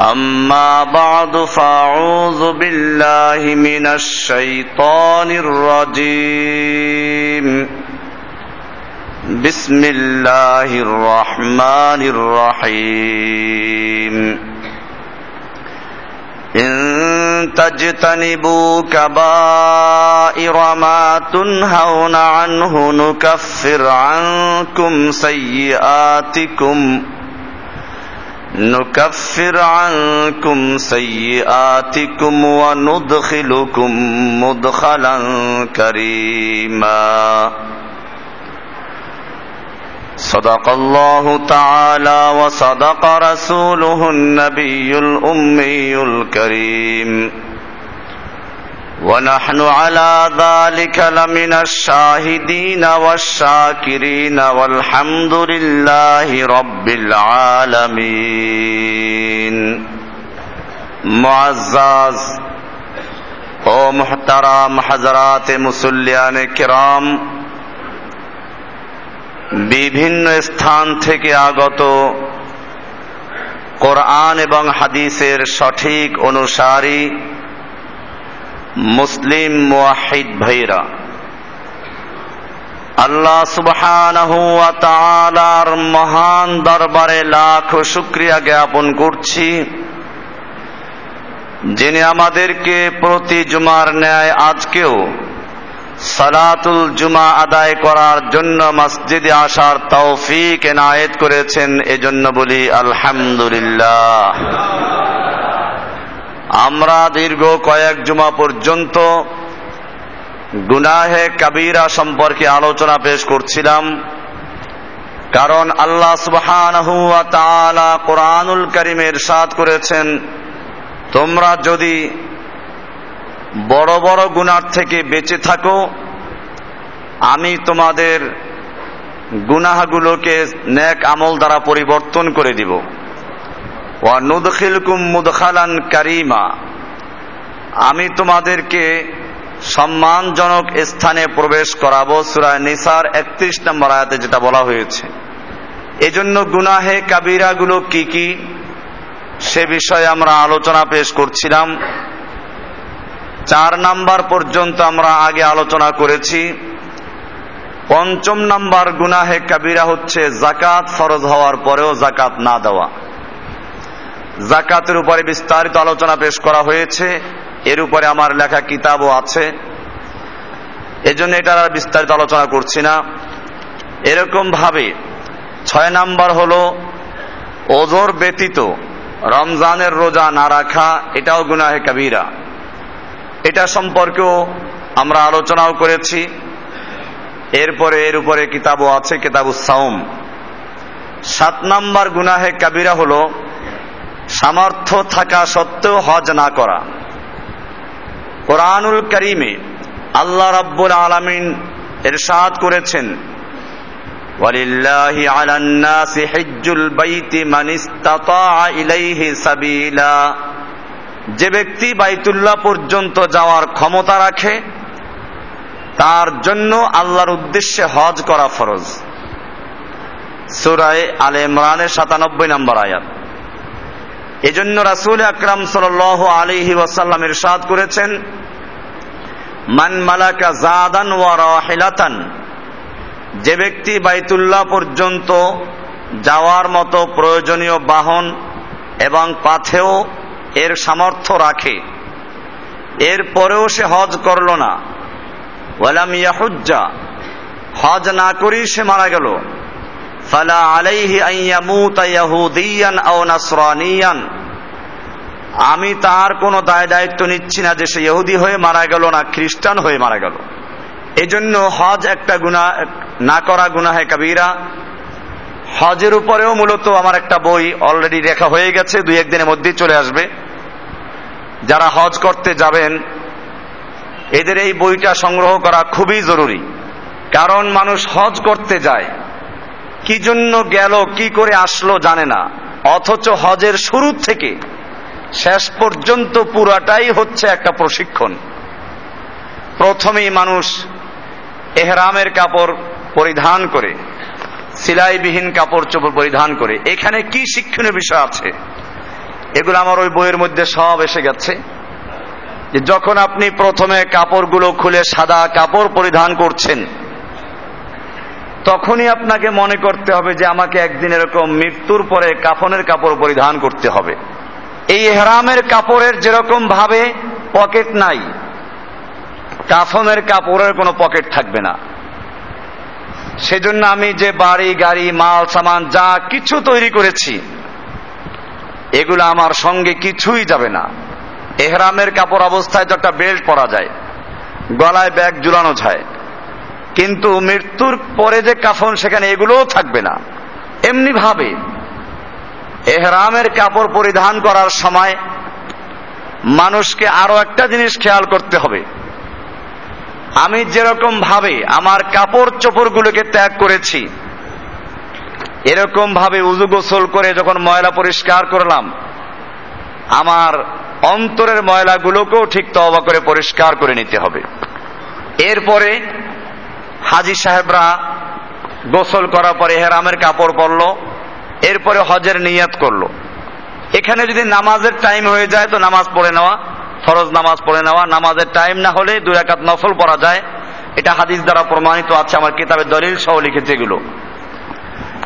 أما بعد فأعوذ بالله من الشيطان الرجيم. بسم الله الرحمن الرحيم. إن تجتنبوا كبائر ما تنهون عنه نكفر عنكم سيئاتكم. نكفر عنكم سيئاتكم وندخلكم مدخلا كريما. صدق الله تعالى وصدق رسوله النبي الأمي الكريم. ونحن على ذلك لمن الشاهدين والشاكرين والحمد لله رب العالمين معزز ও محترم حضرات মুসল্লিয়ান কিরাম বিভিন্ন স্থান থেকে আগত কোরআন এবং হাদিসের সঠিক অনুসারী মুসলিম মুয়াহিদ ভাইরা, আল্লাহ সুবহানাহু ওয়া তাআলার মহান দরবারে লাখ শুকরিয়া জ্ঞাপন করছি। যিনি আমাদেরকে প্রতি জুমার ন্যায় আজকেও সালাতুল জুমা আদায় করার জন্য মসজিদে আসার তৌফিক এনায়েত করেছেন, এজন্য বলি আলহামদুলিল্লাহ। আমরা দীর্ঘ কয়েক জুমা পর্যন্ত গুনাহে কাবিরা সম্পর্কে আলোচনা পেশ করছিলাম। কারণ আল্লাহ তাআলা কোরআনুল কারীমের সাথ করেছেন, তোমরা যদি বড় বড় গুনার থেকে বেঁচে থাকো, আমি তোমাদের গুনাহগুলোকে নেক আমল দ্বারা পরিবর্তন করে দিব। মুদখালান কারিমা। আমি তোমাদেরকে সম্মানজনক স্থানে প্রবেশ করাবো সুরায় নিসার একত্রিশ নম্বর আয়াতে যেটা বলা হয়েছে। এজন্য গুনাহে কাবিরাগুলো কি কি? সে বিষয়ে আমরা আলোচনা পেশ করছিলাম। চার নাম্বার পর্যন্ত আমরা আগে আলোচনা করেছি। পঞ্চম নাম্বার গুনাহে কাবিরা হচ্ছে জাকাত ফরজ হওয়ার পরেও জাকাত না দেওয়া। জাকাতের উপরে বিস্তারিত আলোচনা পেশ করা হয়েছে। এর উপরে আমার লেখা কিতাবও আছে। এজন্য এটার আর বিস্তারিত আলোচনা করছি না। এরকম ভাবে ছয় নাম্বার হলো, ওজোর ব্যতীত রমজানের রোজা না রাখা, এটাও গুনাহে কাবিরা। এটা সম্পর্কেও আমরা আলোচনাও করেছি। এরপরে এর উপরে কিতাবও আছে কিতাবু সাউম। সাত নাম্বার গুনাহে কাবিরা হলো সামর্থ্য থাকা সত্ত্বেও হজ না করা। কোরআনুল করিমে আল্লাহ রাব্বুল আলামিন এরশাদ করেছেন, ওয়ালিল্লাহি আলান নাসি হিজ্জুল বাইতি মান ইসতাতা ইলাইহি সাবিলা। যে ব্যক্তি বাইতুল্লাহ পর্যন্ত যাওয়ার ক্ষমতা রাখে, তার জন্য আল্লাহর উদ্দেশ্যে হজ করা ফরজ। সুরায় আলে ইমরানের সাতানব্বই নম্বর আয়াত। এজন্য রাসুল আকরাম সাল আলিহি ওয়াসাল্লাম ইরশাদ করেছেন, মান মালাকা জাদান ওয়া যে ব্যক্তি বাইতুল্লাহ পর্যন্ত যাওয়ার মতো প্রয়োজনীয় বাহন এবং পাথেও এর সামর্থ্য রাখে, এর পরেও সে হজ করল না। ওয়ালাম ইয়াহুজ্জা, হজ না করেই সে মারা গেল। আও আমি তার কোনো দায় দায়িত্ব নিচ্ছি না যে সে ইহুদি হয়ে মারা গেল না খ্রিস্টান হয়ে মারা গেল। এজন্য হজ একটা গুণা না করা গুনাহে কাবিরা। হজের উপরেও মূলত আমার একটা বই অলরেডি লেখা হয়ে গেছে, দুই একদিনের মধ্যেই চলে আসবে। যারা হজ করতে যাবেন, এদের এই বইটা সংগ্রহ করা খুবই জরুরি। কারণ মানুষ হজ করতে যায় কি জন্য গেল, কি করে আসলো জানে না। অথচ হজের শুরু থেকে শেষ পর্যন্ত পুরাটাই হচ্ছে একটা প্রশিক্ষণ। প্রথমেই মানুষ এহরামের কাপড় পরিধান করে, সিলাইবিহীন কাপড় চোপড় পরিধান করে। এখানে কি শিক্ষণীয় বিষয় আছে? এগুলো আমার ওই বইয়ের মধ্যে সব এসে গেছে। যখন আপনি প্রথমে কাপড়গুলো খুলে সাদা কাপড় পরিধান করছেন তখনই আপনাকে মনে করতে হবে যে আমাকে একদিন এরকম মৃত্যুর পরে কাফনের কাপড় পরিধান করতে হবে। এই হেরামের কাপড়ের যেরকম ভাবে পকেট নাই, কাফনের কাপড়ের কোনো পকেট থাকবে না। সেজন্য আমি যে বাড়ি, গাড়ি, মাল, সামান, যা কিছু তৈরি করেছি, এগুলো আমার সঙ্গে কিছুই যাবে না। এহরামের কাপড় অবস্থায় তো একটা বেল্ট পরা যায়, গলায় ব্যাগ ঝুলানো যায়। কিন্তু মৃত্যুর পরে যে কাফন, সেখানে এগুলোও থাকবে না। এমনি ভাবে এহরামের কাপড় পরিধান করার সময় মানুষকে আরও একটা জিনিস খেয়াল করতে হবে। আমি যেরকম ভাবে আমার কাপড় চোপড়গুলোকে ত্যাগ করেছি, এরকম ভাবে উজু গোসল করে যখন ময়লা পরিষ্কার করলাম, আমার অন্তরের ময়লাগুলোকেও ঠিক তবা করে পরিষ্কার করে নিতে হবে। এরপরে হাজি সাহেবরা গোসল করার পরে হেরামের কাপড় পরলো, এরপরে হজের নিয়াত করল। এখানে যদি নামাজের টাইম হয়ে যায় তো নামাজ পড়ে নেওয়া, ফরজ নামাজ পড়ে নেওয়া, নামাজের টাইম না হলে দুই একাত নফল পড়া যায়। এটা হাদিস দ্বারা প্রমাণিত আছে, আমার কিতাবে দলিল সহ লিখেছে এগুলো।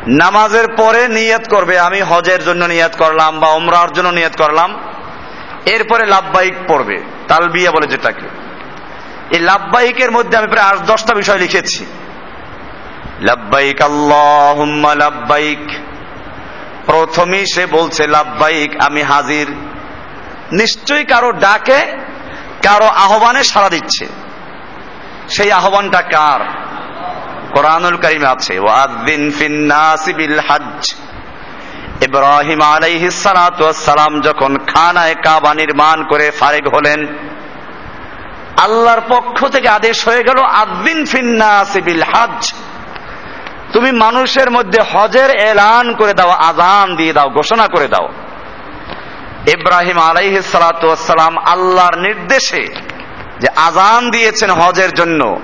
নামাজের পরে নিয়ত করবে, আমি হজের জন্য নিয়ত করলাম বা ওমরার জন্য নিয়ত করলাম। এরপরে লাভবাহিক পড়বে, তালবিয়া বলে যেটাকে। এই লাভবাহিকের মধ্যে আমি প্রায় আট, দশটা বিষয় লিখেছি। লাভবাহিক আল্লাহ লাভবাহিক প্রথমেই সে বলছে লাভবাহিক আমি হাজির। নিশ্চয়ই কারও ডাকে, কারও আহ্বানে সাড়া দিচ্ছে। সেই আহ্বানটা কার? কোরআনুল করিম আছে। ওয়াদিন ফিন্নাসি বিল হজ ইব্রাহিম আলাইহি সালাম যখন খানায় কাবা নির্মাণ করে ফারেক হলেন আল্লাহর পক্ষ থেকে আদেশ হয়ে গেল আদিন ফিন্নাসি বিল হজ তুমি মানুষের মধ্যে হজের এলান করে দাও আজান দিয়ে দাও, ঘোষণা করে দাও। ইব্রাহিম আলাইহি সালাম আল্লাহর নির্দেশে যে আজান দিয়েছেন হজের জন্য,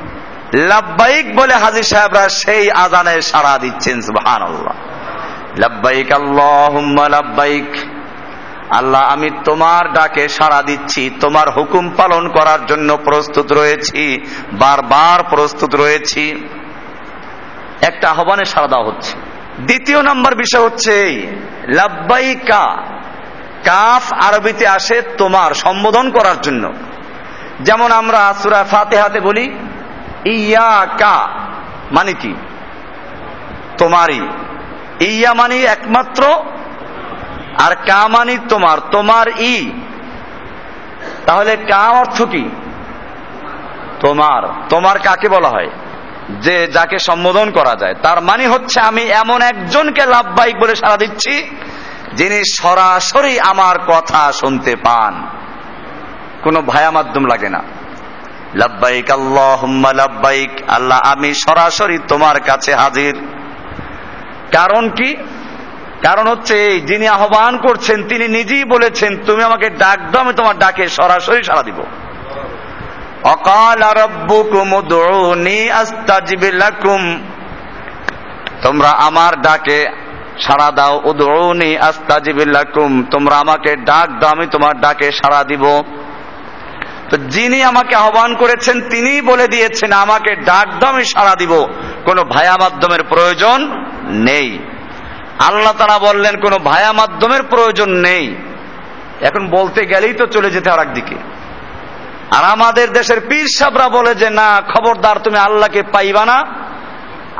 লাব্বাইক বলে হাজি সাহেবরা সেই আজানের সাড়া দিচ্ছেন সুবহান আল্লাহ লাব্বাইক আল্লাহ লাব্বাইক। আল্লাহ, আমি তোমার ডাকে সাড়া দিচ্ছি, তোমার হুকুম পালন করার জন্য প্রস্তুত রয়েছি, বারবার প্রস্তুত রয়েছি। একটা আহ্বানে সাড়া দেওয়া হচ্ছে। দ্বিতীয় নম্বর বিষয় হচ্ছে লাব্বাইকা, কাফ আরবিতে আসে তোমার সম্বোধন করার জন্য। যেমন আমরা সুরা ফাতেহাতে বলি ইয়া কা মানে কি? তোমারই। ইয়া মানে একমাত্র আর কা মানি তোমার তোমার ই। তাহলে কা অর্থ কি? তোমার। তোমার কাকে বলা হয়? যে যাকে সম্বোধন করা যায়। তার মানে হচ্ছে আমি এমন একজনকে লাভবাহিক বলে সারা দিচ্ছি, যিনি সরাসরি আমার কথা শুনতে পান। কোনো ভায়া মাধ্যম লাগে না। লাভবাইক আল্লাহ লাভবাইক আল্লাহ, আমি সরাসরি তোমার কাছে হাজির। কারণ কি? কারণ হচ্ছে যিনি আহ্বান করছেন, তিনি নিজেই বলেছেন, তুমি আমাকে ডাক দাও, আমি তোমার ডাকে সরাসরি সাড়া দিব। অকাল লাকুম। তোমরা আমার ডাকে সাড়া দাও উদৌনি আস্তাজিবিল্লাকুম তোমরা আমাকে ডাক দাও, আমি তোমার ডাকে সাড়া দিব। তো যিনি আমাকে আহ্বান করেছেন তিনি বলে দিয়েছেন, আমাকে ডাক দাও, আমি সাড়া দিব। কোনো ভায়া মাধ্যমের প্রয়োজন নেই। আল্লাহ তারা বললেন, কোনো ভায়া মাধ্যমের প্রয়োজন নেই। এখন বলতে গেলেই তো চলে যেতে আর একদিকে। আর আমাদের দেশের পীর সাবরা বলে যে, না, খবরদার, তুমি আল্লাহকে পাইবা না।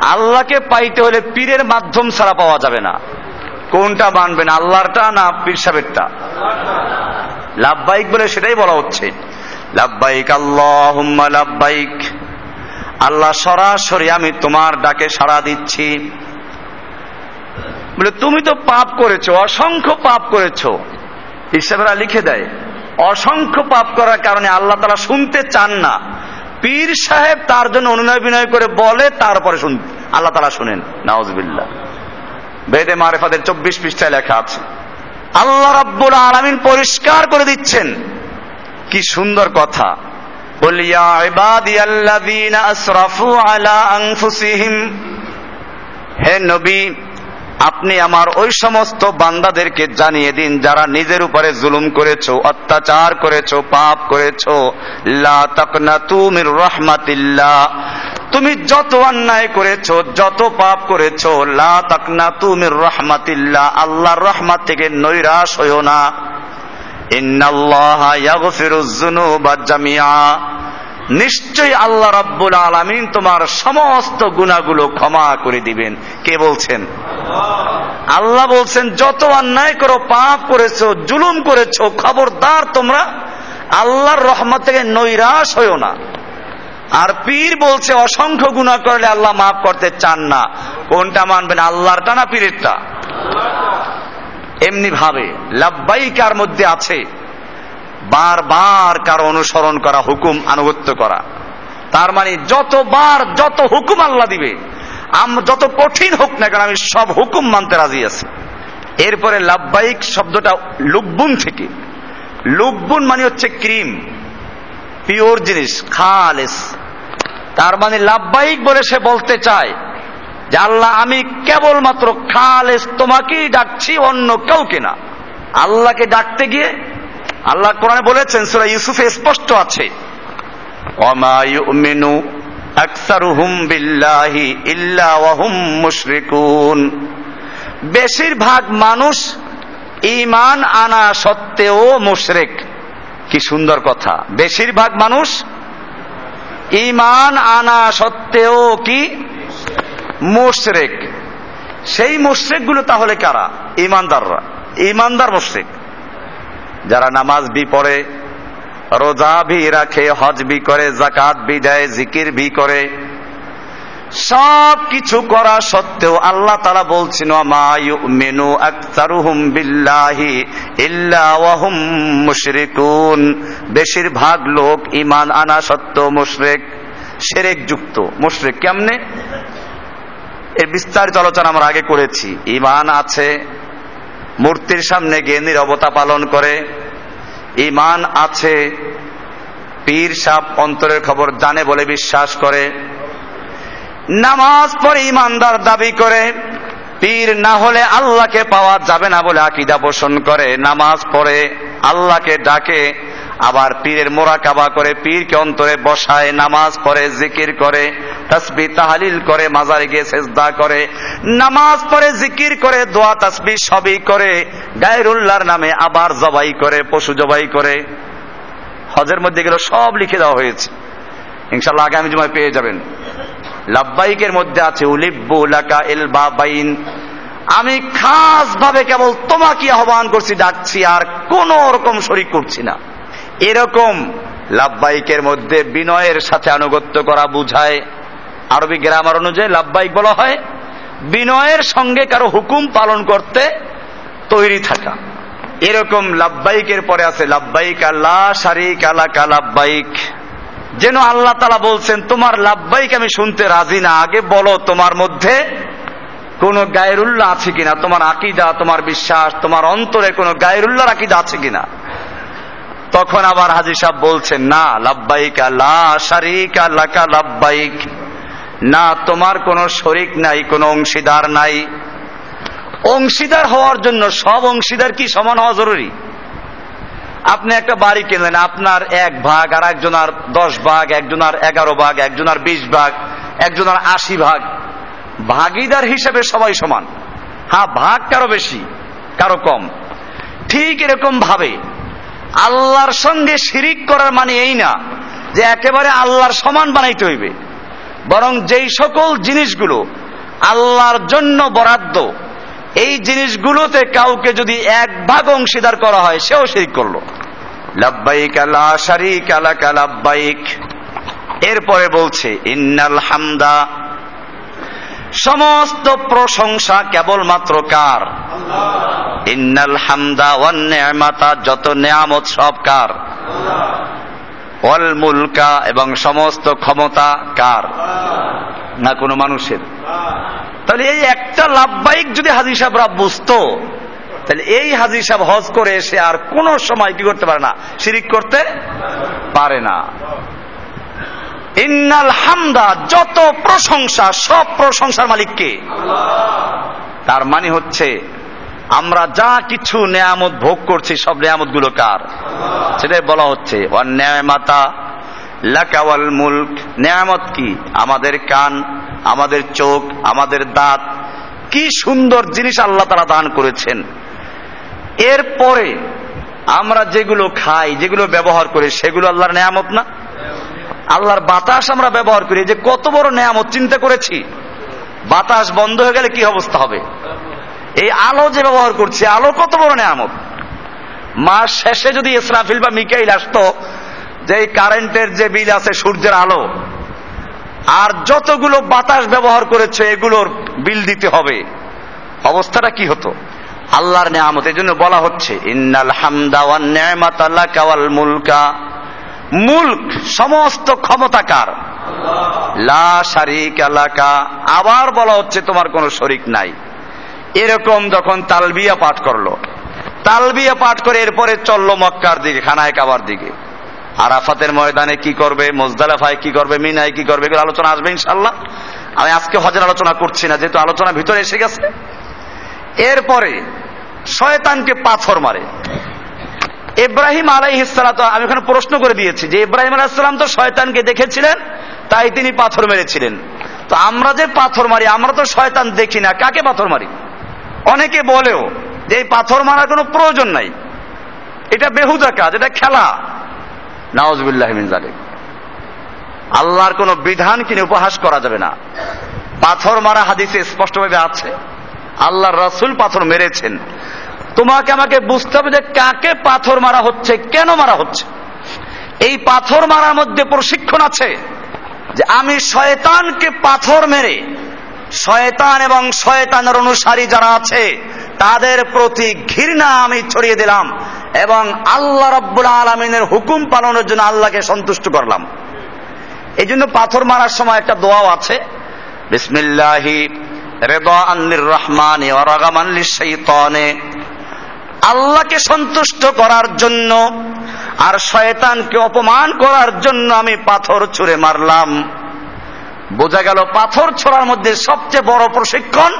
আল্লাহকে পাইতে হলে পীরের মাধ্যম ছাড়া পাওয়া যাবে না। কোনটা মানবেন, আল্লাহরটা না পীর সাহেবটা লাভবাইক বলে সেটাই বলা হচ্ছে। লাভবাইক আল্লাহ লাভবাইক আল্লাহ সরাসরি আমি তোমার ডাকে সাড়া দিচ্ছি। বলে, তুমি তো পাপ করেছ, অসংখ্য পাপ করেছ। হিসাবেরা লিখে দেয়, অসংখ্য পাপ করার কারণে আল্লাহ তারা শুনতে চান না। পীর সাহেব তার জন্য অনুনয় বিনয় করে বলে, তারপরে শুন আল্লাহ তারা শুনেন নওয়াজবিল্লা বেদে মারেফাদের চব্বিশ পৃষ্ঠায় লেখা আছে, আল্লাহ রাব্বুল আলামিন পরিষ্কার করে দিচ্ছেন। কি সুন্দর কথা। বলিয়া ইবাদিয়াল্লাযীনা আসরাফু আলা আনফুসিহিম, হে নবী আপনি আমার ওই সমস্ত বান্দাদেরকে জানিয়ে দিন, যারা নিজের উপরে জুলুম করেছ, অত্যাচার করেছ, পাপ করেছ। লা মির তুমি যত অন্যায় করেছ, যত পাপ করেছ, লা তাকনাতু মির রাহমাতিল্লাহ। আল্লাহর রহমত থেকে নৈরাশ হইও না। ইন্নাল্লাহা ইয়াগফিরুজ যুনুবা জামিআ। নিশ্চয়ই আল্লাহ রাব্বুল আলামিন তোমার সমস্ত গুণাগুলো ক্ষমা করে দিবেন। কে বলছেন? আল্লাহ বলছেন, যত অন্যায় করো, পাপ করেছ, জুলুম করেছ, খবরদার তোমরা আল্লাহর রহমত থেকে নৈরাশ হইও না। আর পীর বলছে, অসংখ্য গুণা করলে আল্লাহ মাফ করতে চান না। কোনটা মানবেন? আল্লাহরটা না পীরেরটা। এমনি ভাবে লাভবাইকার মধ্যে আছে বারবার কারও অনুসরণ করা, হুকুম আনুগত্য করা। তার মানে যতবার যত হুকুম আল্লাহ দিবে আমরা যত কঠিন হোক না কেন, আমি সব হুকুম মানতে রাজি আছি। এরপরে লাভবাহিক শব্দটা লুব্বুন থেকে। লুব্বুন মানে হচ্ছে ক্রিম, পিওর জিনিস, খালেস। তার মানে লাভবাহিক বলে সে বলতে চায় যে, আল্লাহ, আমি কেবলমাত্র খালেস তোমাকেই ডাকছি, অন্য কাউকে না আল্লাহকে ডাকতে গিয়ে আল্লাহ কোরআনে বলেছেন, সুরা ইউসুফে স্পষ্ট আছে। ইউমিনু আকসারুহুম বিল্লাহি ইল্লা ওয়াহুম মুশরিকুন। বেশিরভাগ মানুষ ইমান আনা সত্ত্বেও মুশরিক। কি সুন্দর কথা। বেশিরভাগ মানুষ ইমান আনা সত্ত্বেও কি? মুশরিক। সেই মুশরিকগুলো তাহলে কারা? ইমানদাররা ইমানদার মুশরিক। যারা নামাজ বি পড়ে, রোজা ভি রাখে, হজ বি করে জাকাত বি দেয়, জিকির ভি করে সব কিছু করা সত্ত্বেও আল্লাহ তারা বলছেন মেনু আকতারুহুম বিল্লাহি ইল্লা ওয়াহুম মুশরিকুন। বেশিরভাগ লোক ইমান আনা সত্ত্বেও মুশরিক, সেরেক যুক্ত। মুশরিক কেমনে? এর বিস্তারিত আলোচনা আমরা আগে করেছি। ইমান আছে মূর্তির সামনে গিয়ে নিরবতা পালন করে। ইমান আছে, পীর সাপ অন্তরের খবর জানে বলে বিশ্বাস করে। নামাজ পড়ে ইমানদার দাবি করে। পীর না হলে আল্লাহকে পাওয়া যাবে না বলে আকিদা পোষণ করে। নামাজ পড়ে, আল্লাহকে ডাকে, আবার পীরের মোরাকাবা করে, পীরকে অন্তরে বসায়, নামাজ পড়ে, জিকির করে। তসবি তাহালিল করে, মাজারে গিয়ে সেজদা করে, নামাজ পড়ে, জিকির করে, দোয়া তসবি সবই করে, গায়রুল্লাহর নামে আবার জবাই করে, পশু জবাই করে। হজের মধ্যে গেলে সব লিখে দেওয়া হয়েছে। ইনশাল্লাহ আগামী জমায় পেয়ে যাবেন। লাভবাইকের মধ্যে আছে, উলিব্বু লাকা এল বাইন আমি খাস ভাবে কেবল তোমাকে আহ্বান করছি, ডাকছি, আর কোন রকম শরিক করছি না। এরকম লাভবাইকের মধ্যে বিনয়ের সাথে আনুগত্য করা বুঝায়। আরবি গ্রামার অনুযায়ী লাভবাইক বলা হয়, বিনয়ের সঙ্গে কারও হুকুম পালন করতে তৈরি থাকা। এরকম লাভবাইকের পরে আছে লাভবাইক আল্লাহ, শারিক আলাকা লাভবাইক যেন আল্লাহ তালা বলছেন, তোমার লাভবাইক আমি শুনতে রাজি না। আগে বলো তোমার মধ্যে কোন গায়রুল্লাহ আছে কিনা? তোমার আকিদা, তোমার বিশ্বাস, তোমার অন্তরে কোন গায়রুল্লাহর আকিদা আছে কিনা? তখন আবার হাজি সাহেব বলছেন, না লাভবাইক আল্লাহ, শারিক আল্লাকা লাভবাইক না তোমার কোনো শরিক নাই, কোনো অংশীদার নাই। অংশীদার হওয়ার জন্য সব অংশীদার কি সমান হওয়া জরুরি? আপনি একটা বাড়ি কিনলেন, আপনার এক ভাগ আর একজনার দশ ভাগ, একজনার এগারো ভাগ, একজনার বিশ ভাগ, একজনার আশি ভাগ। ভাগিদার হিসেবে সবাই সমান। হ্যাঁ ভাগ কারও বেশি, কারও কম। ঠিক এরকম ভাবে আল্লাহর সঙ্গে শিরিক করার মানে এই না যে একেবারে আল্লাহর সমান বানাইতে হইবে। বরং যেই সকল জিনিসগুলো আল্লাহর জন্য বরাদ্দ, এই জিনিসগুলোতে কাউকে যদি এক ভাগ অংশীদার করা হয়, সেও শিরিক করল। এরপরে বলছে, ইন্নাল হামদা। সমস্ত প্রশংসা কেবলমাত্র কার? ইন্নাল হামদা ওয়ান নেয়ামাতা, যত নেয়ামত সব কার? ওয়াল মুলকা এবং সমস্ত ক্ষমতা কার? না কোনো মানুষের? তাহলে এই একটা লাভবাহিক যদি হাজি সাহেবরা বুঝতো, তাহলে এই হাজি সাহেব হজ করে এসে আর কোন সময় কি করতে পারে না? শিরিক করতে পারে না। ইন্নাল হামদা, যত প্রশংসা, সব প্রশংসার মালিককে। তার মানে হচ্ছে আমরা যা কিছু নেয়ামত ভোগ করছি, সব নেয়ামতগুলো কার? সেটাই বলা হচ্ছে। মাতা লাকাওয়াল মুল্ক। নেয়ামত কি? আমাদের কান, আমাদের চোখ, আমাদের দাঁত। কি সুন্দর জিনিস আল্লাহ তারা দান করেছেন। এরপরে আমরা যেগুলো খাই, যেগুলো ব্যবহার করি, সেগুলো আল্লাহর নেয়ামত না? আল্লাহর বাতাস আমরা ব্যবহার করি। যে কত বড় নেয়ামত, চিন্তা করেছি। বাতাস বন্ধ হয়ে গেলে কি অবস্থা হবে? এই আলো যে ব্যবহার করছে আলো কত বড় নেয়ামত? মাস শেষে যদি ইসরাফিল বা মিকাইল আসতো যে এই কারেন্টের যে বিল আছে সূর্যের আলো আর যতগুলো বাতাস ব্যবহার করেছে এগুলোর বিল দিতে হবে। অবস্থাটা কি হতো? আল্লাহর নেয়ামত এই জন্য বলা হচ্ছে ইন্নাল হামদা ওয়ান নেয়ামাত আল্লাহ কাওয়াল মুলকা। মুল্ক সমস্ত ক্ষমতাকার লা শারিক আলাকা আবার বলা হচ্ছে তোমার কোনো শরিক নাই। এরকম যখন তালবিয়া পাঠ করল। তালবিয়া পাঠ করে এরপরে চলল মক্কার দিকে, খানায় কাবার দিকে। আরাফাতের ময়দানে কি করবে, মোজদালাফায় কি করবে, মিনায় কি করবে, এগুলো আলোচনা আসবে ইনশাল্লাহ আমি আজকে হজের আলোচনা করছি না, যেহেতু আলোচনা ভিতরে এসে গেছে। এরপরে শয়তানকে পাথর মারে। ইব্রাহিম আলাইহিসালাত আমি ওখানে প্রশ্ন করে দিয়েছি যে ইব্রাহিম আলাইসালাম তো শয়তানকে দেখেছিলেন, তাই তিনি পাথর মেরেছিলেন। তো আমরা যে পাথর মারি, আমরা তো শয়তান দেখি না, কাকে পাথর মারি? অনেকে বলেও যে এই পাথর মারার কোনো প্রয়োজন নাই। এটা বেহুদা কাজ, এটা খেলা। নওয়াজবিল্লাহমিন জালিক আল্লাহর কোন বিধান কিনে উপহাস করা যাবে না? পাথর মারা হাদিসে স্পষ্টভাবে আছে। আল্লাহর রাসুল পাথর মেরেছেন। তোমাকে আমাকে বুঝতে হবে যে কাকে পাথর মারা হচ্ছে, কেন মারা হচ্ছে। এই পাথর মারার মধ্যে প্রশিক্ষণ আছে যে আমি শয়তানকে পাথর মেরে শয়তান এবং শয়তানের অনুসারী যারা আছে, তাদের প্রতি ঘৃণা আমি ছড়িয়ে দিলাম এবং আল্লাহ রব্বুল আলমিনের হুকুম পালনের জন্য আল্লাহকে সন্তুষ্ট করলাম। এই জন্য পাথর মারার সময় একটা দোয়াও আছে, বিসমিল্লাহি রহমান আল্লাহকে সন্তুষ্ট করার জন্য আর শয়তানকে অপমান করার জন্য আমি পাথর ছুঁড়ে মারলাম। বোঝা গেল পাথর ছোড়ার মধ্যে সবচেয়ে বড় প্রশিক্ষণ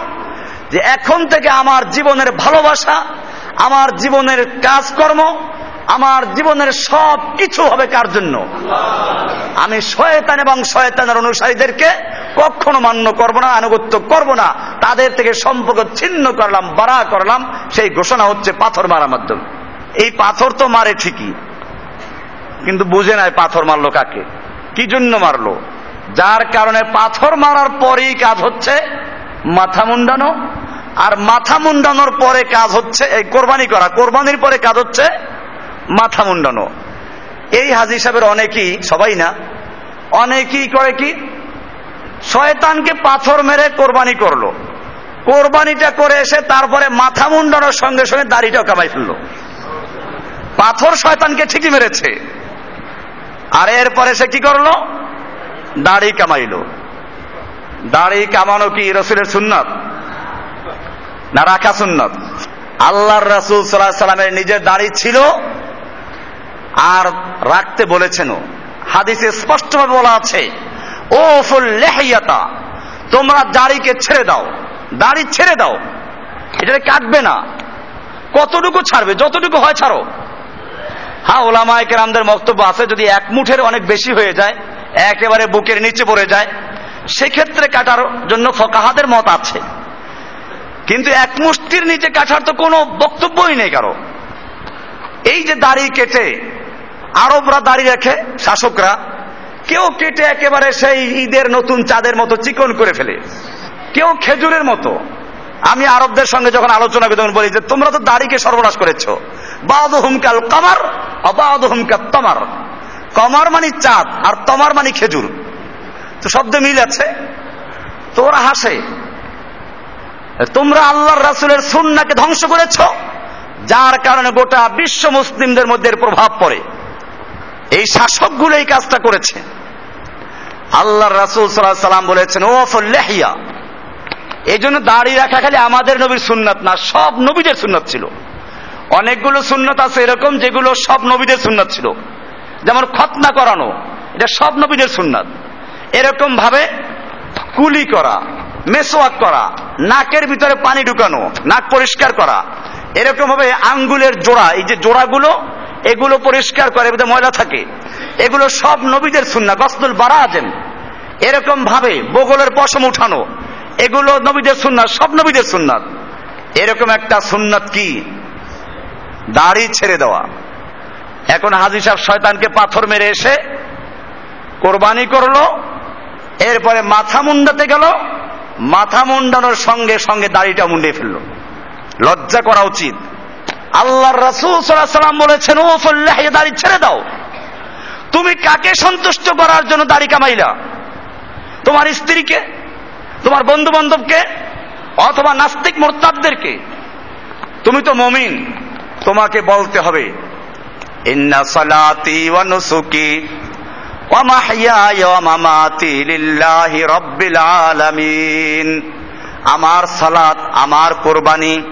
যে এখন থেকে আমার জীবনের ভালোবাসা, আমার জীবনের কাজকর্ম, আমার জীবনের সব কিছু হবে কার জন্য? আমি শয়তান এবং শয়তানের অনুসারীদেরকে কখনো মান্য করব না, আনুগত্য করব না। তাদের থেকে সম্পর্ক ছিন্ন করলাম, বাড়া করলাম, সেই ঘোষণা হচ্ছে পাথর মারার মাধ্যমে। এই পাথর তো মারে ঠিকই, কিন্তু বুঝে নাই পাথর মারলো কাকে, কি জন্য মারলো? যার কারণে পাথর মারার পরেই কাজ হচ্ছে মাথা মুন্ডানো, আর মাথা মুন্ডানোর পরে কাজ হচ্ছে এই কোরবানি করা। কোরবানির পরে কাজ হচ্ছে মাথা মুন্ডানো। এই হাজি সাহেবের অনেকেই, সবাই না, অনেকেই করে কি? শয়তানকে পাথর মেরে কোরবানি করল। কোরবানিটা করে এসে তারপরে মাথা মুন্ডানোর সঙ্গে সঙ্গে দাড়িটাও কামাই ফেলল। পাথর শয়তানকে ঠিকই মেরেছে। আর এরপরে সে কি করল? দাড়ি কামাইল। দাড়ি কামানো কি রসুলের সুন্নত? না রাখা সুন্নত? আল্লাহর রাসুল সাল্লাহ সাল্লামের নিজের দাড়ি ছিল আর রাখতে বলেছেন হাদিসে স্পষ্টভাবে বলা আছে ও ফুল লেহাইয়াতা তোমরা দাড়িকে ছেড়ে দাও, দাড়ি ছেড়ে দাও। এটা কাটবে না। কতটুকু ছাড়বে? যতটুকু হয় ছাড়ো। হ্যাঁ ওলামায় কেরামদের বক্তব্য আছে, যদি এক মুঠের অনেক বেশি হয়ে যায় একেবারে বুকের নিচে পড়ে যায়। সেক্ষেত্রে কাটার জন্য ফকাহাদের মত আছে। কিন্তু এক মুষ্টির নিচে কাটার তো কোনো বক্তব্যই নেই কারও। এই যে দাড়ি কেটে আরবরা দাড়ি রাখে, শাসকরা, কেউ কেটে একেবারে সেই ঈদের নতুন চাঁদের মতো চিকন করে ফেলে। কেউ খেজুরের মতো। আমি আরবদের সঙ্গে যখন আলোচনা করি তখন বলি যে, তোমরা তো দাড়িকে সর্বনাশ করেছ। বাদ হুমকাল কামার অবাদ হুমকাল তমার। কমার মানে চাঁদ আর তমার মানে খেজুর। তো শব্দ মিল আছে? তো হাসে। তোমরা আল্লাহর রাসুলের সুন্নাকে ধ্বংস করেছ, যার কারণে গোটা বিশ্ব মুসলিমদের মধ্যে প্রভাব পড়ে। এই শাসকগুলো এই কাজটা করেছে। আল্লাহর রাসুল সাল্লাহ সাল্লাম বলেছেন, ও লেহিয়া এই জন্য দাড়ি রাখা খালি আমাদের নবীর সুন্নত না, সব নবীদের সুন্নত ছিল। অনেকগুলো সুন্নত আছে এরকম যেগুলো সব নবীদের সুন্নত ছিল। যেমন খতনা করানো, এটা সব নবীদের সুন্নত। এরকম ভাবে কুলি করা, মেসোয়াক করা, নাকের ভিতরে পানি ঢুকানো, নাক পরিষ্কার করা, এরকম ভাবে আঙ্গুলের জোড়া, এই যে জোড়াগুলো, এগুলো পরিষ্কার করে ভিতরে ময়লা থাকে। এগুলো সব নবীদের সুন্না গসদুল বারা আছেন এরকম ভাবে বগলের পশম উঠানো, এগুলো নবীদের সুন্নাত, সব নবীদের সুন্নাত। এরকম একটা সুন্নাত কি? দাড়ি ছেড়ে দেওয়া। এখন হাজি সাহেব শয়তানকে পাথর মেরে এসে কোরবানি করল, এরপরে মাথা মুন্ডাতে গেল, মাথা মুন্ডানোর সঙ্গে সঙ্গে দাড়িটা মুন্ডে ফেলল। লজ্জা করা উচিত। আল্লাহর রাসূল সাল্লাম বলেছেন, ও ফল্লাহ দাড়ি ছেড়ে দাও। তুমি কাকে সন্তুষ্ট করার জন্য দাড়ি কামাইলা? তোমার স্ত্রীকে? তোমার বন্ধু বান্ধবকে অথবা নাস্তিক মোরতাদদেরকে? তুমি তো মমিন, তোমাকে বলতে হবে আমার সালাত, আমার কোরবানি,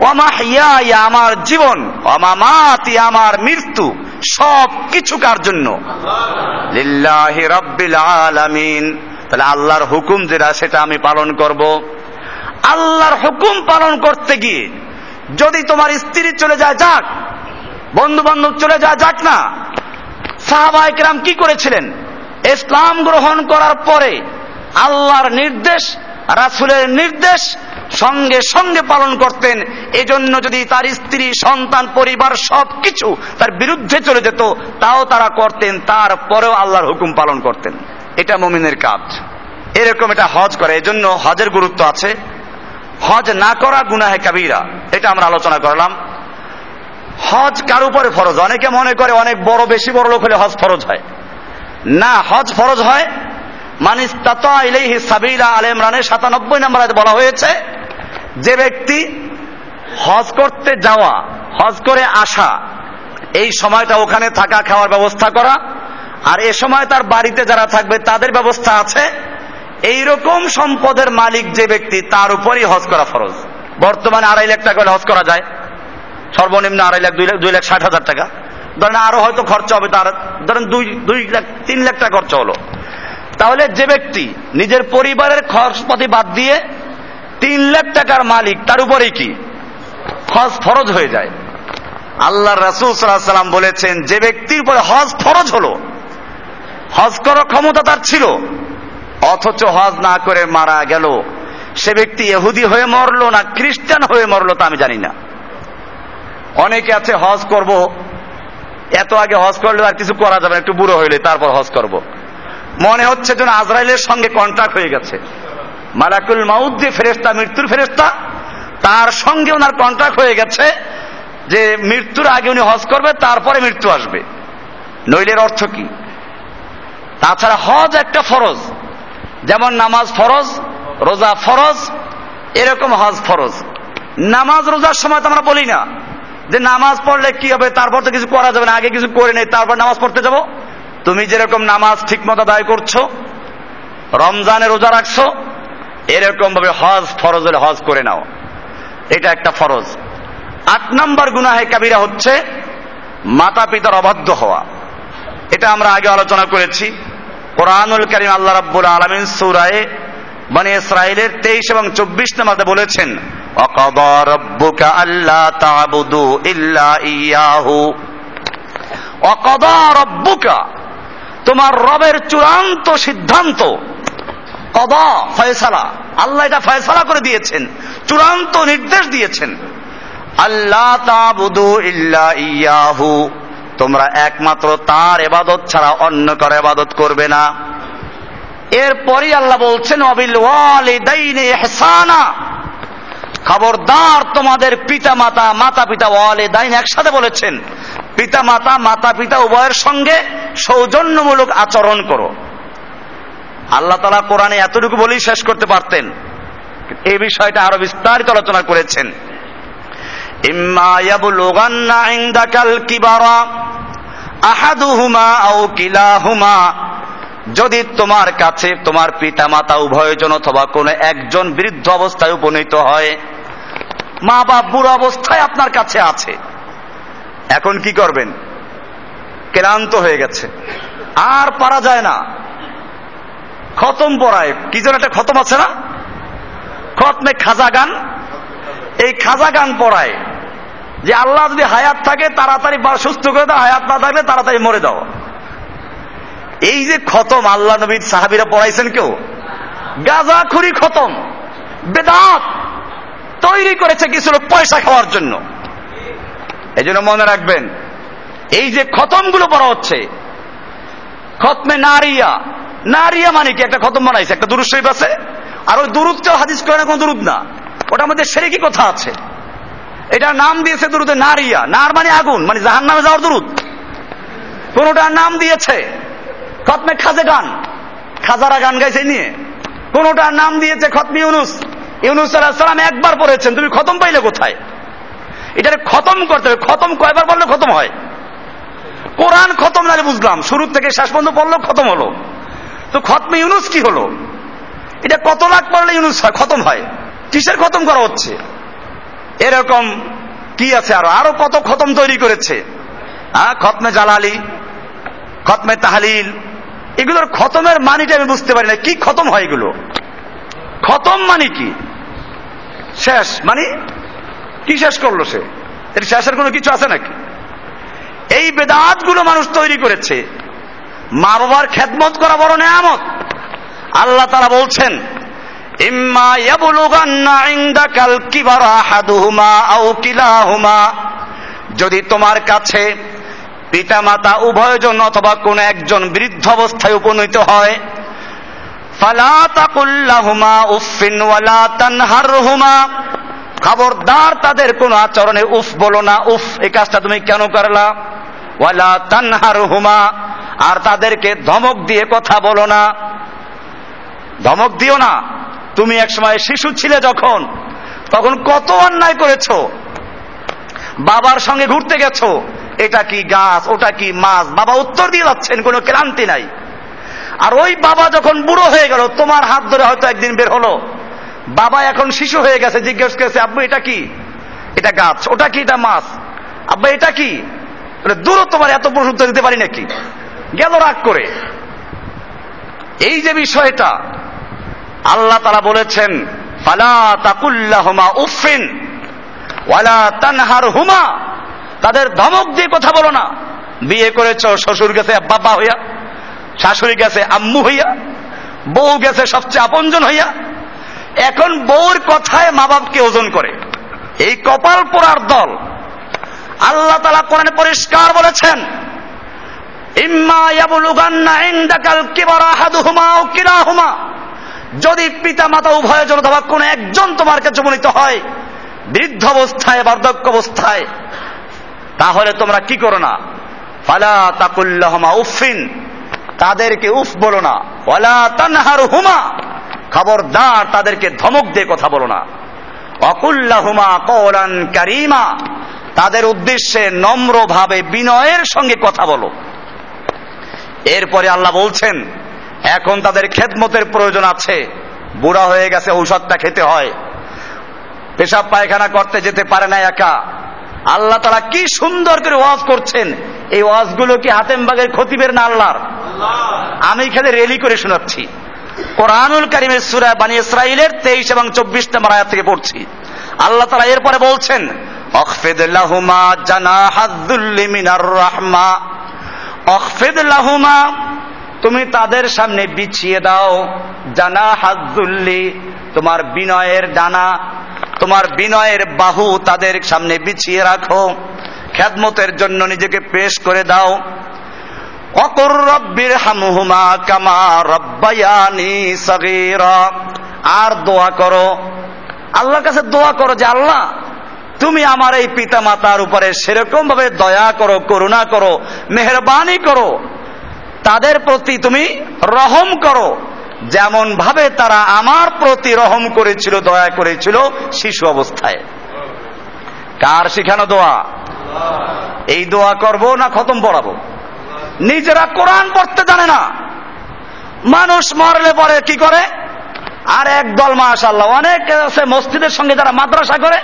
ওয়া মাহইয়ায়া আমার জীবন, ওয়া মামাতি আমার মৃত্যু সব কিছু কার জন্য? লিল্লাহি রাব্বিল আলামিন। তাহলে আল্লাহর হুকুম যেটা, সেটা আমি পালন করব। আল্লাহর হুকুম পালন করতে গিয়ে যদি তোমার স্ত্রী চলে যায়, যাক বন্ধু বান্ধব চলে যায় যাক না। সাহাবাইকরাম কি করেছিলেন? ইসলাম গ্রহণ করার পরে আল্লাহর নির্দেশ, রাসুলের নির্দেশ সঙ্গে সঙ্গে পালন করতেন। এজন্য যদি তার স্ত্রী, সন্তান, পরিবার সবকিছু তার বিরুদ্ধে চলে যেত, তাও তারা করতেন, তারপরেও আল্লাহর হুকুম পালন করতেন। এটা মমিনের কাজ। এরকম এটা হজ করে। এজন্য হজের গুরুত্ব আছে। হজ না করা গুনাহে কাবিরা। এটা আমরা আলোচনা করলাম। হজ কার উপরে ফরজ? অনেকে মনে করে অনেক বড়, বেশি বড় লোক হলে হজ ফরজ হয়। না, হজ ফরজ হয়। মানিস ইলাইহি সাবিলা আল ইমরানের সাতানব্বই নম্বর বলা হয়েছে, যে ব্যক্তি হজ করতে যাওয়া, হজ করে আসা, এই সময়টা ওখানে থাকা, খাওয়ার ব্যবস্থা করা, আর এ সময় তার বাড়িতে যারা থাকবে, তাদের ব্যবস্থা আছে। এই রকম সম্পদের মালিক যে ব্যক্তি, তার উপরই হজ করা ফরজ। বর্তমানে আড়াই লাখ টাকা হজ করা যায়। সর্বনিম্ন আড়াই লাখ, দুই লাখ দুই লাখ ষাট হাজার টাকা। ধরেন আরও হয়তো খরচা হবে তার, ধরেন দুই দুই লাখ, তিন লাখ টাকা খরচা হলো। তাহলে যে ব্যক্তি নিজের পরিবারের খরচপাতি বাদ দিয়ে তিন লাখ টাকার মালিক, তার উপরেই কি? হজ ফরজ হয়ে যায়। আল্লাহ রাসুল সাল্লাম বলেছেন, যে ব্যক্তির উপরে হজ ফরজ হলো, হজ করার ক্ষমতা তার ছিল, অথচ হজ না করে মারা গেল। সে ব্যক্তি এহুদি হয়ে মরলো না খ্রিস্টান হয়ে মরলো তা আমি জানি না। অনেকে আছে, হজ করব। এত আগে হজ করলে আর কিছু করা যাবে একটু বুড়ো হইলে তারপর হজ করব। মনে হচ্ছে যেন আজরাইলের সঙ্গে কন্ট্রাক্ট হয়ে গেছে। মালাকুল মাউদ যে ফেরেস্তা মৃত্যুর ফেরেস্তা তার সঙ্গে ওনার কন্ট্রাক্ট হয়ে গেছে যে মৃত্যুর আগে উনি হজ করবে, তারপরে মৃত্যু আসবে। নইলের অর্থ কি? তাছাড়া হজ একটা ফরজ। যেমন নামাজ ফরজ, রোজা ফরজ, এরকম হজ ফরজ। নামাজ, রোজার সময় তো আমরা বলি না। যে নামাজ পড়লে কি হবে? তারপর তো কিছু করা যাবে না। আগে কিছু করে নেই, তারপর নামাজ পড়তে যাব। তুমি যেরকম নামাজ ঠিক মতো আদায় করছ, রমজানে রোজা রাখছো এরকম ভাবে হজ ফরজ হলে হজ করে নাও। এটা একটা ফরজ। আট নম্বর গুনাহে কাবিরা হচ্ছে মাতা পিতার অবাধ্য হওয়া। এটা আমরা আগে আলোচনা করেছি। কোরআনুল করিম আল্লাহ রাব্বুল আলামিন সূরায়ে মানে ইসরাইলের 23 এবং 24 নম্বরে বলেছেন অকদা রব্বুকা আল্লা তা'বুদু ইল্লা ইয়াহু অকদা রব্বুকা তোমার রবের চূড়ান্ত সিদ্ধান্ত। কদা ফয়সালা, আল্লাহ এটা ফয়সালা করে দিয়েছেন, চূড়ান্ত নির্দেশ দিয়েছেন। আল্লাহ তাবুদু ইল্লা ইয়াহু, তোমরা একমাত্র তার এবাদত ছাড়া অন্য কারও এবাদত করবে না। এরপরই আল্লাহ বলছেন অবিল ওয়ালিদাইনি ইহসানা খবরদার তোমাদের পিতা মাতা মাতা পিতা ওয়ালিদাইন একসাথে বলেছেন পিতা মাতা মাতা পিতা উভয়ের সঙ্গে সৌজন্যমূলক আচরণ করো। আল্লাহ তালা কোরআনে এতটুকু বলেই শেষ করতে পারতেন। এই বিষয়টা আরও বিস্তারিত আলোচনা করেছেন। ইম্মা কিবারা আহাদুহুমা আও কিলাহুমা। যদি তোমার কাছে, তোমার পিতা মাতা উভয়জন অথবা কোনো একজন বৃদ্ধ অবস্থায় উপনীত হয়, মা বাপ বুড়ো অবস্থায় আপনার কাছে আছে। এখন কি করবেন? ক্লান্ত হয়ে গেছে। আর পারা যায় না। খতম পড়ায় কি যেন একটা খতম আছে না? খতমে খাজা গান। এই খাজা গান পড়ায় যে আল্লাহ যদি হায়াত থাকে, তাড়াতাড়ি সুস্থ করে দাও, হায়াত না থাকলে তাড়াতাড়ি মরে দাও এই যে খতম, আল্লাহ নবীর সাহাবিরা পড়াইছেন কেউ? গাজাখুরি খতম, বেদাত তৈরি করেছে কিছু লোক পয়সা খাওয়ার জন্য। এই জন্য মনে রাখবেন, এই যে খতমগুলো পড়া হচ্ছে, খতমে নারিয়া। নারিয়া মানে কি? একটা খতম বানাইছে, একটা দুরুদ শরীফ আছে, আর ওই দুরুদটাও হাদিস করে না কোনো দুরুদ না। ওটার মধ্যে সেরেকি কথা আছে। এটার নাম দিয়েছে দুরুদে নারিয়া। নার মানে আগুন মানে জাহান নামে যাওয়ার দুরুদ। কোনটার নাম দিয়েছে খতমে খাজে গান। খাজারা গান গাইছে নিয়ে। কোনটার নাম দিয়েছে খতমি ইউনুস। ইউনুস সালাম একবার পড়েছেন, তুমি খতম পাইলে কোথায়? এটারে খতম করতে হবে। খতম কয়বার বললে খতম হয়? কোরআন খতম না বুঝলাম, শুরু থেকে শেষ পর্যন্ত পড়ল খতম হলো। তো খতমে ইউনুস কি হলো? এটা কত লাখ পড়লে ইউনুস হয়, খতম হয়? কিসের খতম করা হচ্ছে? এরকম কি আছে আরও? আরও কত খতম তৈরি করেছে? হ্যাঁ খতমে জালালি, খতমে তাহলিল এগুলোর খতমের মানিটা আমি বুঝতে পারি না। কি খতম হয় এগুলো? খতম মানে কি? শেষ মানে কি শেষ করল সে? এর শেষের কোনো কিছু আছে নাকি? এই বেদাতগুলো মানুষ তৈরি করেছে। মা বাবার খেদমত করা বড় নেয়ামত। আল্লাহ তারা বলছেন যদি তোমার কাছে পিতা মাতা উভয়জন অথবা কোন একজন বৃদ্ধ অবস্থায় উপনীত হয়। খবরদার তাদের কোন আচরণে উফ বলো না, উফ, এই কাজটা তুমি কেন করলা? ওয়ালা তানহারহুমা। আর তাদেরকে ধমক দিয়ে কথা বলো না। ধমক দিও না। তুমি একসময় শিশু ছিলে যখন, তখন কত অন্যায় করেছ? বাবার সঙ্গে ঘুরতে গেছো এটা কি গাছ, ওটা কি মাছ? বাবা উত্তর দিয়ে যাচ্ছেন, কোনো ক্লান্তি নাই। আর ওই বাবা যখন বুড়ো হয়ে গেল, তোমার হাত ধরে হয়তো একদিন বের হলো। বাবা এখন শিশু হয়ে গেছে, জিজ্ঞেস করেছে, আব্বু, এটা কি? এটা গাছ, ওটা কি? এটা মাছ। আব্বা, এটা কি? দূর তোমার এত প্রশ্ন দিতে পারি নাকি? গেল রাগ করে। এই যে বিষয়টা, আল্লাহ তারা বলেছেন, ফালা তাকুল্লাহমা উফিন ওয়ালা তানহার হুমা তাদের ধমক দিয়ে কথা বলো না। বিয়ে করেছ, শ্বশুর গেছে, বাবা হইয়া, শাশুড়ি গেছে, আম্মু হইয়া, বউ গেছে, সবচেয়ে আপনজন হইয়া। এখন বউর কথায় মা বাপকে ওজন করে। এই কপাল পোড়ার দল। আল্লাহ তালা কোরআনে পরিষ্কার বলেছেন যদি পিতা মাতা উভয় জন কোন একজন তোমার কাছে উপনীত হয়, বৃদ্ধ অবস্থায়, বার্ধক্য অবস্থায় তাহলে তোমরা কি করো না? ফালা তাকুল্লাহমা উফিন তাদেরকে উফ বলো না। ওয়ালা তানহার হুমা খবরদার তাদেরকে ধমক দিয়ে কথা বলো না। অকুল্লাহুমা কৌলান কারিমা। তাদের উদ্দেশ্যে নম্রভাবে বিনয়ের সঙ্গে কথা বলো। এরপরে আল্লাহ বলছেন, এখন তাদের খেদমতের প্রয়োজন আছে। বুড়া হয়ে গেছে, ঔষধটা খেতে হয়। পেশাব পায়খানা করতে যেতে পারে না একা। আল্লাহ তারা কি সুন্দর করে ওয়াজ করছেন। এই ওয়াজগুলো কি হাতেমবাগের খতিবের না আল্লাহর? আমি এখানে রেলি করে শোনাচ্ছি। কোরআনুল কারিমের সুরা বানি ইসরাইলের তেইশ এবং চব্বিশ নম্বর আয়াত থেকে পড়ছি। আল্লাহ তারা এরপরে বলছেন অখফেদ লাহুমা জানা হাদ্দুল্লি মিনার রাহমা। অখফেদ লাহুমা তুমি তাদের সামনে বিছিয়ে দাও। জানা হাদ্দুল্লি তোমার বিনয়ের ডানা তোমার বিনয়ের বাহু তাদের সামনে বিছিয়ে রাখো। খ্যাদমতের জন্য নিজেকে পেশ করে দাও। অকর রব্বির হামহুমা কামা রব্বায়ানি সগীরা। আর দোয়া করো। আল্লাহর কাছে দোয়া করো যে, আল্লাহ, তুমি আমার এই পিতা মাতার উপরে সেরকম ভাবে দয়া করো, করুণা করো, মেহরবানি করো। তাদের প্রতি তুমি রহম করো। যেমন ভাবে তারা আমার প্রতি রহম করেছিল, দয়া করেছিল, শিশু অবস্থায়। কার শিখানো দোয়া? এই দোয়া করব না খতম পড়াবো? নিজেরা কোরআন পড়তে জানে না। মানুষ মরলে পরে কি করে? আর একদল মাশাল্লাহ অনেক আছে মসজিদের সঙ্গে যারা মাদ্রাসা করে।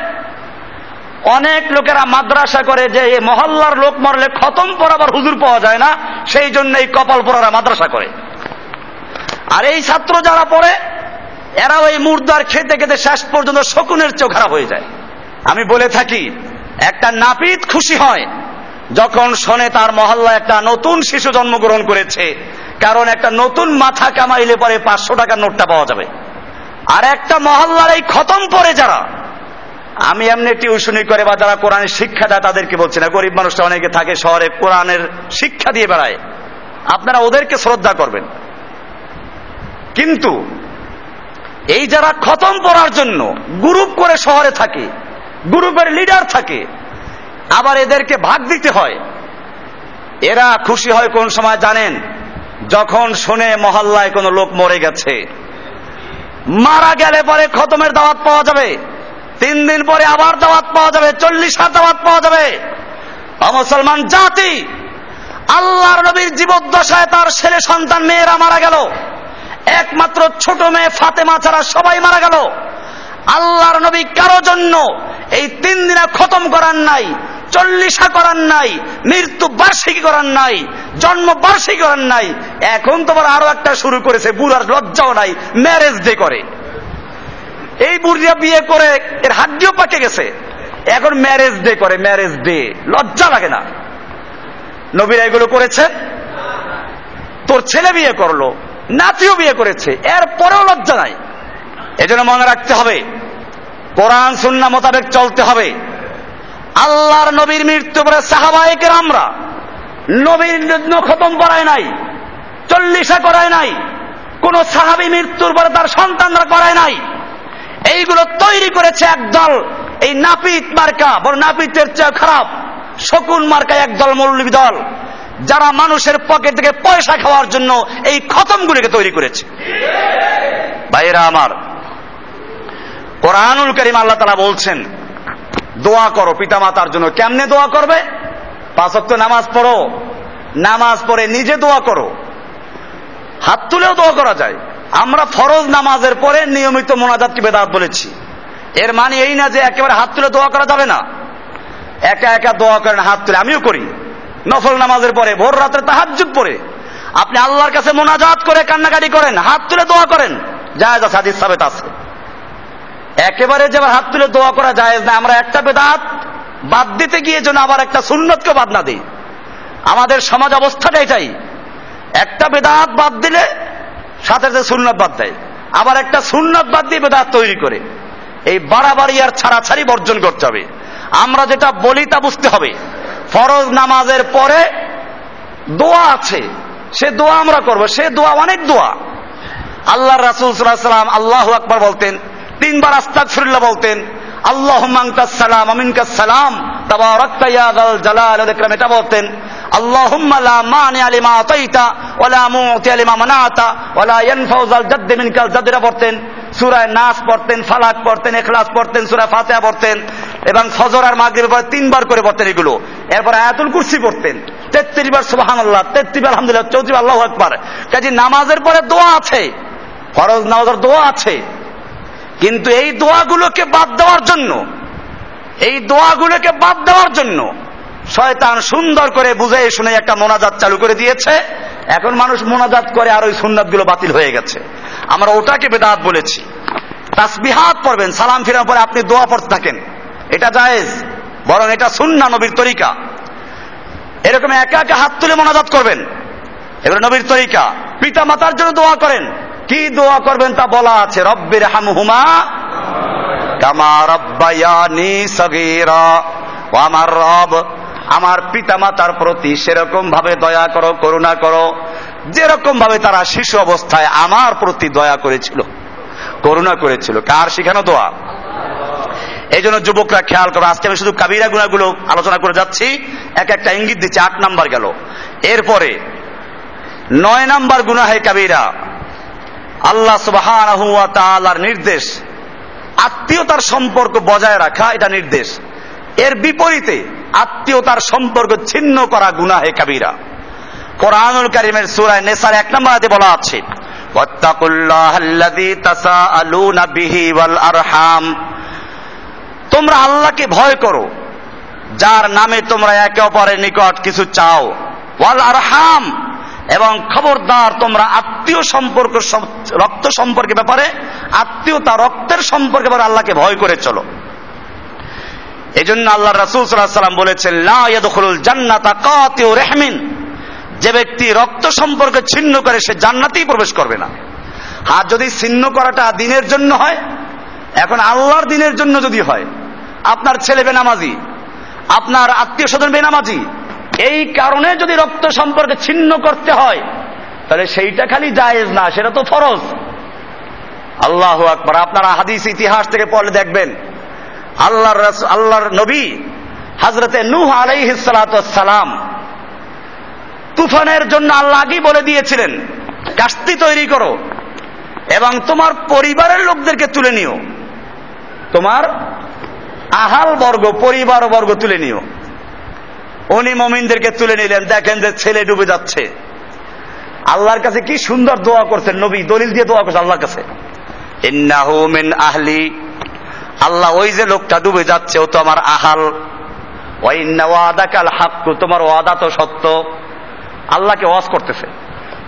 অনেক লোকেরা মাদ্রাসা করে যে মহল্লার লোক মরলে খতম পড়াবার হুজুর পাওয়া যায় না, সেই জন্য এই কপাল পড়ারা মাদ্রাসা করে। আর এই ছাত্র যারা পড়ে এরা ওই মুর্দার খেতে খেতে শেষ পর্যন্ত শকুনের চোখ খারাপ হয়ে যায়। আমি বলে থাকি, একটা নাপিত খুশি হয় যখন শোনে তার মহল্লায় একটা নতুন শিশু জন্মগ্রহণ করেছে, কারণ একটা নতুন মাথা কামাইলে পরে পাঁচশো টাকার নোটটা পাওয়া যাবে। আর একটা মহল্লার এই খতম পরে যারা, আমি এমনি টিউশনি করে বা যারা কোরআনের শিক্ষা দেয় তাদেরকে বলছি না, গরিব মানুষটা অনেকে থাকে শহরে কোরআনের শিক্ষা দিয়ে বেড়ায়। আপনারা ওদেরকে শ্রদ্ধা করবেন। কিন্তু এই যারা খতম পড়ার জন্য গ্রুপ করে শহরে থাকে, গ্রুপের লিডার থাকে, আবার এদেরকে ভাগ দিতে হয়, এরা খুশি হয় কোন সময় জানেন? যখন শুনে মহল্লায় কোনো লোক মরে গেছে। মারা গেলে পরে খতমের দাওয়াত পাওয়া যাবে। তিন দিন পরে আবার দাওয়াত পাওয়া যাবে, চল্লিশ হাত দাওয়াত পাওয়া যাবে। মুসলমান জাতি, আল্লাহর নবীর জীবদ্দশায় তার ছেলে সন্তান মেয়েরা মারা গেল। একমাত্র ছোট মেয়ে ফাতেমা ছাড়া সবাই মারা গেল। আল্লাহর নবী কারও জন্য এই তিন দিনে খতম করার নাই, চল্লিশা করার নাই, মৃত্যু বার্ষিকী করার নাই, জন্ম বার্ষিকী করার নাই। এখন তোমার আরও একটা শুরু করেছে, বুড়ার লজ্জাও নাই ম্যারেজ ডে করে। এই বুড়িয়া বিয়ে করে, এর হাড্ডিও পাকে গেছে। এখন ম্যারেজ ডে করে ম্যারেজ ডে লজ্জা লাগে না। নবীরা এগুলো করেছে। তোর ছেলে বিয়ে করল। নাতিও বিয়ে করেছে, এর পরেও লজ্জা নাই। এজন্য মনে রাখতে হবে, কোরআন সুন্না মোতাবেক চলতে হবে। আল্লাহর নবীর মৃত্যু পরে সাহাবাহিকের আমরা নবীর খতম করায় নাই, চল্লিশা করায় নাই, কোন সাহাবি মৃত্যুর পরে তার সন্তানরা করায় নাই। এইগুলো তৈরি করেছে একদল, এই নাপিত মার্কা, বড় নাপিতের চেয়ে খারাপ, শকুন মার্কা একদল মৌলবী দল। যারা মানুষের পকেট থেকে পয়সা খাওয়ার জন্য এই খতমগুলিকে তৈরি করেছে। ভাইরা আমার, কোরআনুল করিম আল্লাহ তালা বলছেন, দোয়া করো পিতামাতার জন্য। কেমনে দোয়া করবে? পাঁচক্ত নামাজ পড়ো। নামাজ পড়ে নিজে দোয়া করো। হাত তুলেও দোয়া করা যায়। আমরা ফরজ নামাজের পরে নিয়মিত মোনাজাতকে বেদাত বলেছি। এর মানে এই না যে একেবারে হাত তুলে দোয়া করা যাবে না। একা একা দোয়া করেন, হাত তুলে। আমিও করি। নফল নামাজের পরে, ভোর রাত্রে তাহাজুদ পরে আপনি আল্লাহর কাছে মোনাজাত করে কান্নাকাটি করেন, হাত তুলে দোয়া করেন, জায়েজ আছে, হাদিস সাবেত আছে। একেবারে যে হাত তুলে দোয়া করা জায়েজ না, আমরা একটা বেদাত বাদ দিতে গিয়ে যেন আবার একটা সুন্নতকে বাদ না দিই। আমাদের সমাজ অবস্থাটাই চাই, একটা বেদাত বাদ দিলে সাথে সাথে সুন্নত বাদ দেয়, আবার একটা সুন্নত বাদ দিয়ে বেদাত তৈরি করে। এই বাড়াবাড়ি আর ছাড়াছাড়ি বর্জন করতে হবে। আমরা যেটা বলি তা বুঝতে হবে। ফরজ নামাজের পরে দোয়া আছে। সে দোয়া আমরা করব। সে দোয়া অনেক দোয়া। আল্লাহ রাসুল সাল্লাম আল্লাহ আকবর বলতেন, তিনবার আস্তাক ফিরুল্লাহ বলতেন আল্লাহ সালাম আমিনকা সালাম। এটা বলতেন। পড়তেন সূরায় নাস পড়তেন, ফালাক পড়তেন ইখলাস পড়তেন সূরা ফাতিহা পড়তেন। এবং ফজর আর মাগরিবের পরে তিনবার করে পড়তেন এগুলো। এরপর আয়াতুল কুরসি পড়তেন। তেত্রিশ বার সুবহানাল্লাহ, তেত্রিশ বার আলহামদুলিল্লাহ, চৌত্রিশ আল্লাহু আকবার। কাজে নামাজের পরে দোয়া আছে। ফরজ নামাজের দোয়া আছে। কিন্তু এই দোয়াগুলোকে বাদ দেওয়ার জন্য, এই দোয়াগুলোকে বাদ দেওয়ার জন্য শয়তান সুন্দর করে বুঝে শুনে একটা মোনাজাত চালু করে দিয়েছে। এখন মানুষ মোনাজাত করে আর ওই সুন্নাতগুলো বাতিল হয়ে গেছে। আমরা ওটাকে বেদাত বলেছি। তাসবিহাত পড়বেন, সালাম ফিরার পরে আপনি দোয়া পড়তে থাকেন। এটা জায়েজ, বরং এটা সুন্না নবীর তরিকা। এরকম একা একা হাত তুলে মোনাজাত করবেন। এবার নবীর তরিকা। পিতা মাতার জন্য দোয়া করেন। কি দোয়া করবেন তা বলা আছে? রব্বির হামহুমা কামা রব্বায়ানি সগীরা। আমার রব, আমার পিতা মাতার প্রতি সেরকম ভাবে দয়া করো, করুণা করো। যেরকম ভাবে তারা শিশু অবস্থায় আমার প্রতি দয়া করেছিল, করুণা করেছিল। কার শিখানো দোয়া? এই জন্য যুবকরা খেয়াল করো, আজকে আমি শুধু কাবিরা গুণাগুলো আলোচনা করে যাচ্ছি। এক একটা ইঙ্গিত দিচ্ছি, আট নাম্বার গেল। এরপরে, নয় নাম্বার গুনাহে কাবিরা। আল্লাহ সুবাহার নির্দেশ। আত্মীয়তার সম্পর্ক বজায় রাখা, এটা নির্দেশ। এর বিপরীতে আত্মীয়তার সম্পর্ক ছিন্ন করা গুনাহে কাবিরা। কোরআনুল কারিমের সুরায় নেসার এক নম্বর আয়াতে বলা আছে তোমরা আল্লাহকে ভয় করো, যার নামে তোমরা একে অপরের নিকট কিছু চাও। ওয়াল আরহাম এবং খবরদার তোমরা আত্মীয় সম্পর্ক রক্ত সম্পর্কে ব্যাপারে, আত্মীয়তা রক্তের সম্পর্কে আল্লাহকে ভয় করে চলো। এই জন্য আল্লাহ রাসুল সাল্লাম বলেছেন জান্নাতা কাতিউ রেহমিন। যে ব্যক্তি রক্ত সম্পর্কে ছিন্ন করে, সে জান্নাতেই প্রবেশ করবে না। আর যদি ছিন্ন করাটা দিনের জন্য হয়, এখন আল্লাহর দিনের জন্য যদি হয়, আপনার ছেলে বেনামাজি, আপনার আত্মীয় স্বজন বেনামাজি এই কারণে যদি রক্ত সম্পর্কে ছিন্ন করতে হয়, তাহলে সেইটা খালি জায়েজ না, সেটা তো ফরজ। আল্লাহ আকবর। আপনারা হাদিস ইতিহাস থেকে পড়লে দেখবেন, আল্লাহর আল্লাহর নবী হাজরতে নূহ আলাইহিসালাম তুফানের জন্য আল্লাহ আগেই বলে দিয়েছিলেন, কাস্তি তৈরি করো এবং তোমার পরিবারের লোকদেরকে তুলে নিও। তোমার আহাল বর্গ, পরিবার বর্গ তুলে নিও। উনি মমিনদেরকে তুলে নিলেন, দেখেন যে ছেলে ডুবে যাচ্ছে। আল্লাহর কাছে কি সুন্দর দোয়া করছেন নবী, দলিল দিয়ে দোয়া করছে আল্লাহর কাছে। মিন আহলি, আল্লাহ ওই যে লোকটা ডুবে যাচ্ছে, ও তো আমার আহাল। ওয়াদাকাল হাক্কু তোমার ওয়াদা তো সত্য। আল্লাহকে ওয়াজ করতেছে।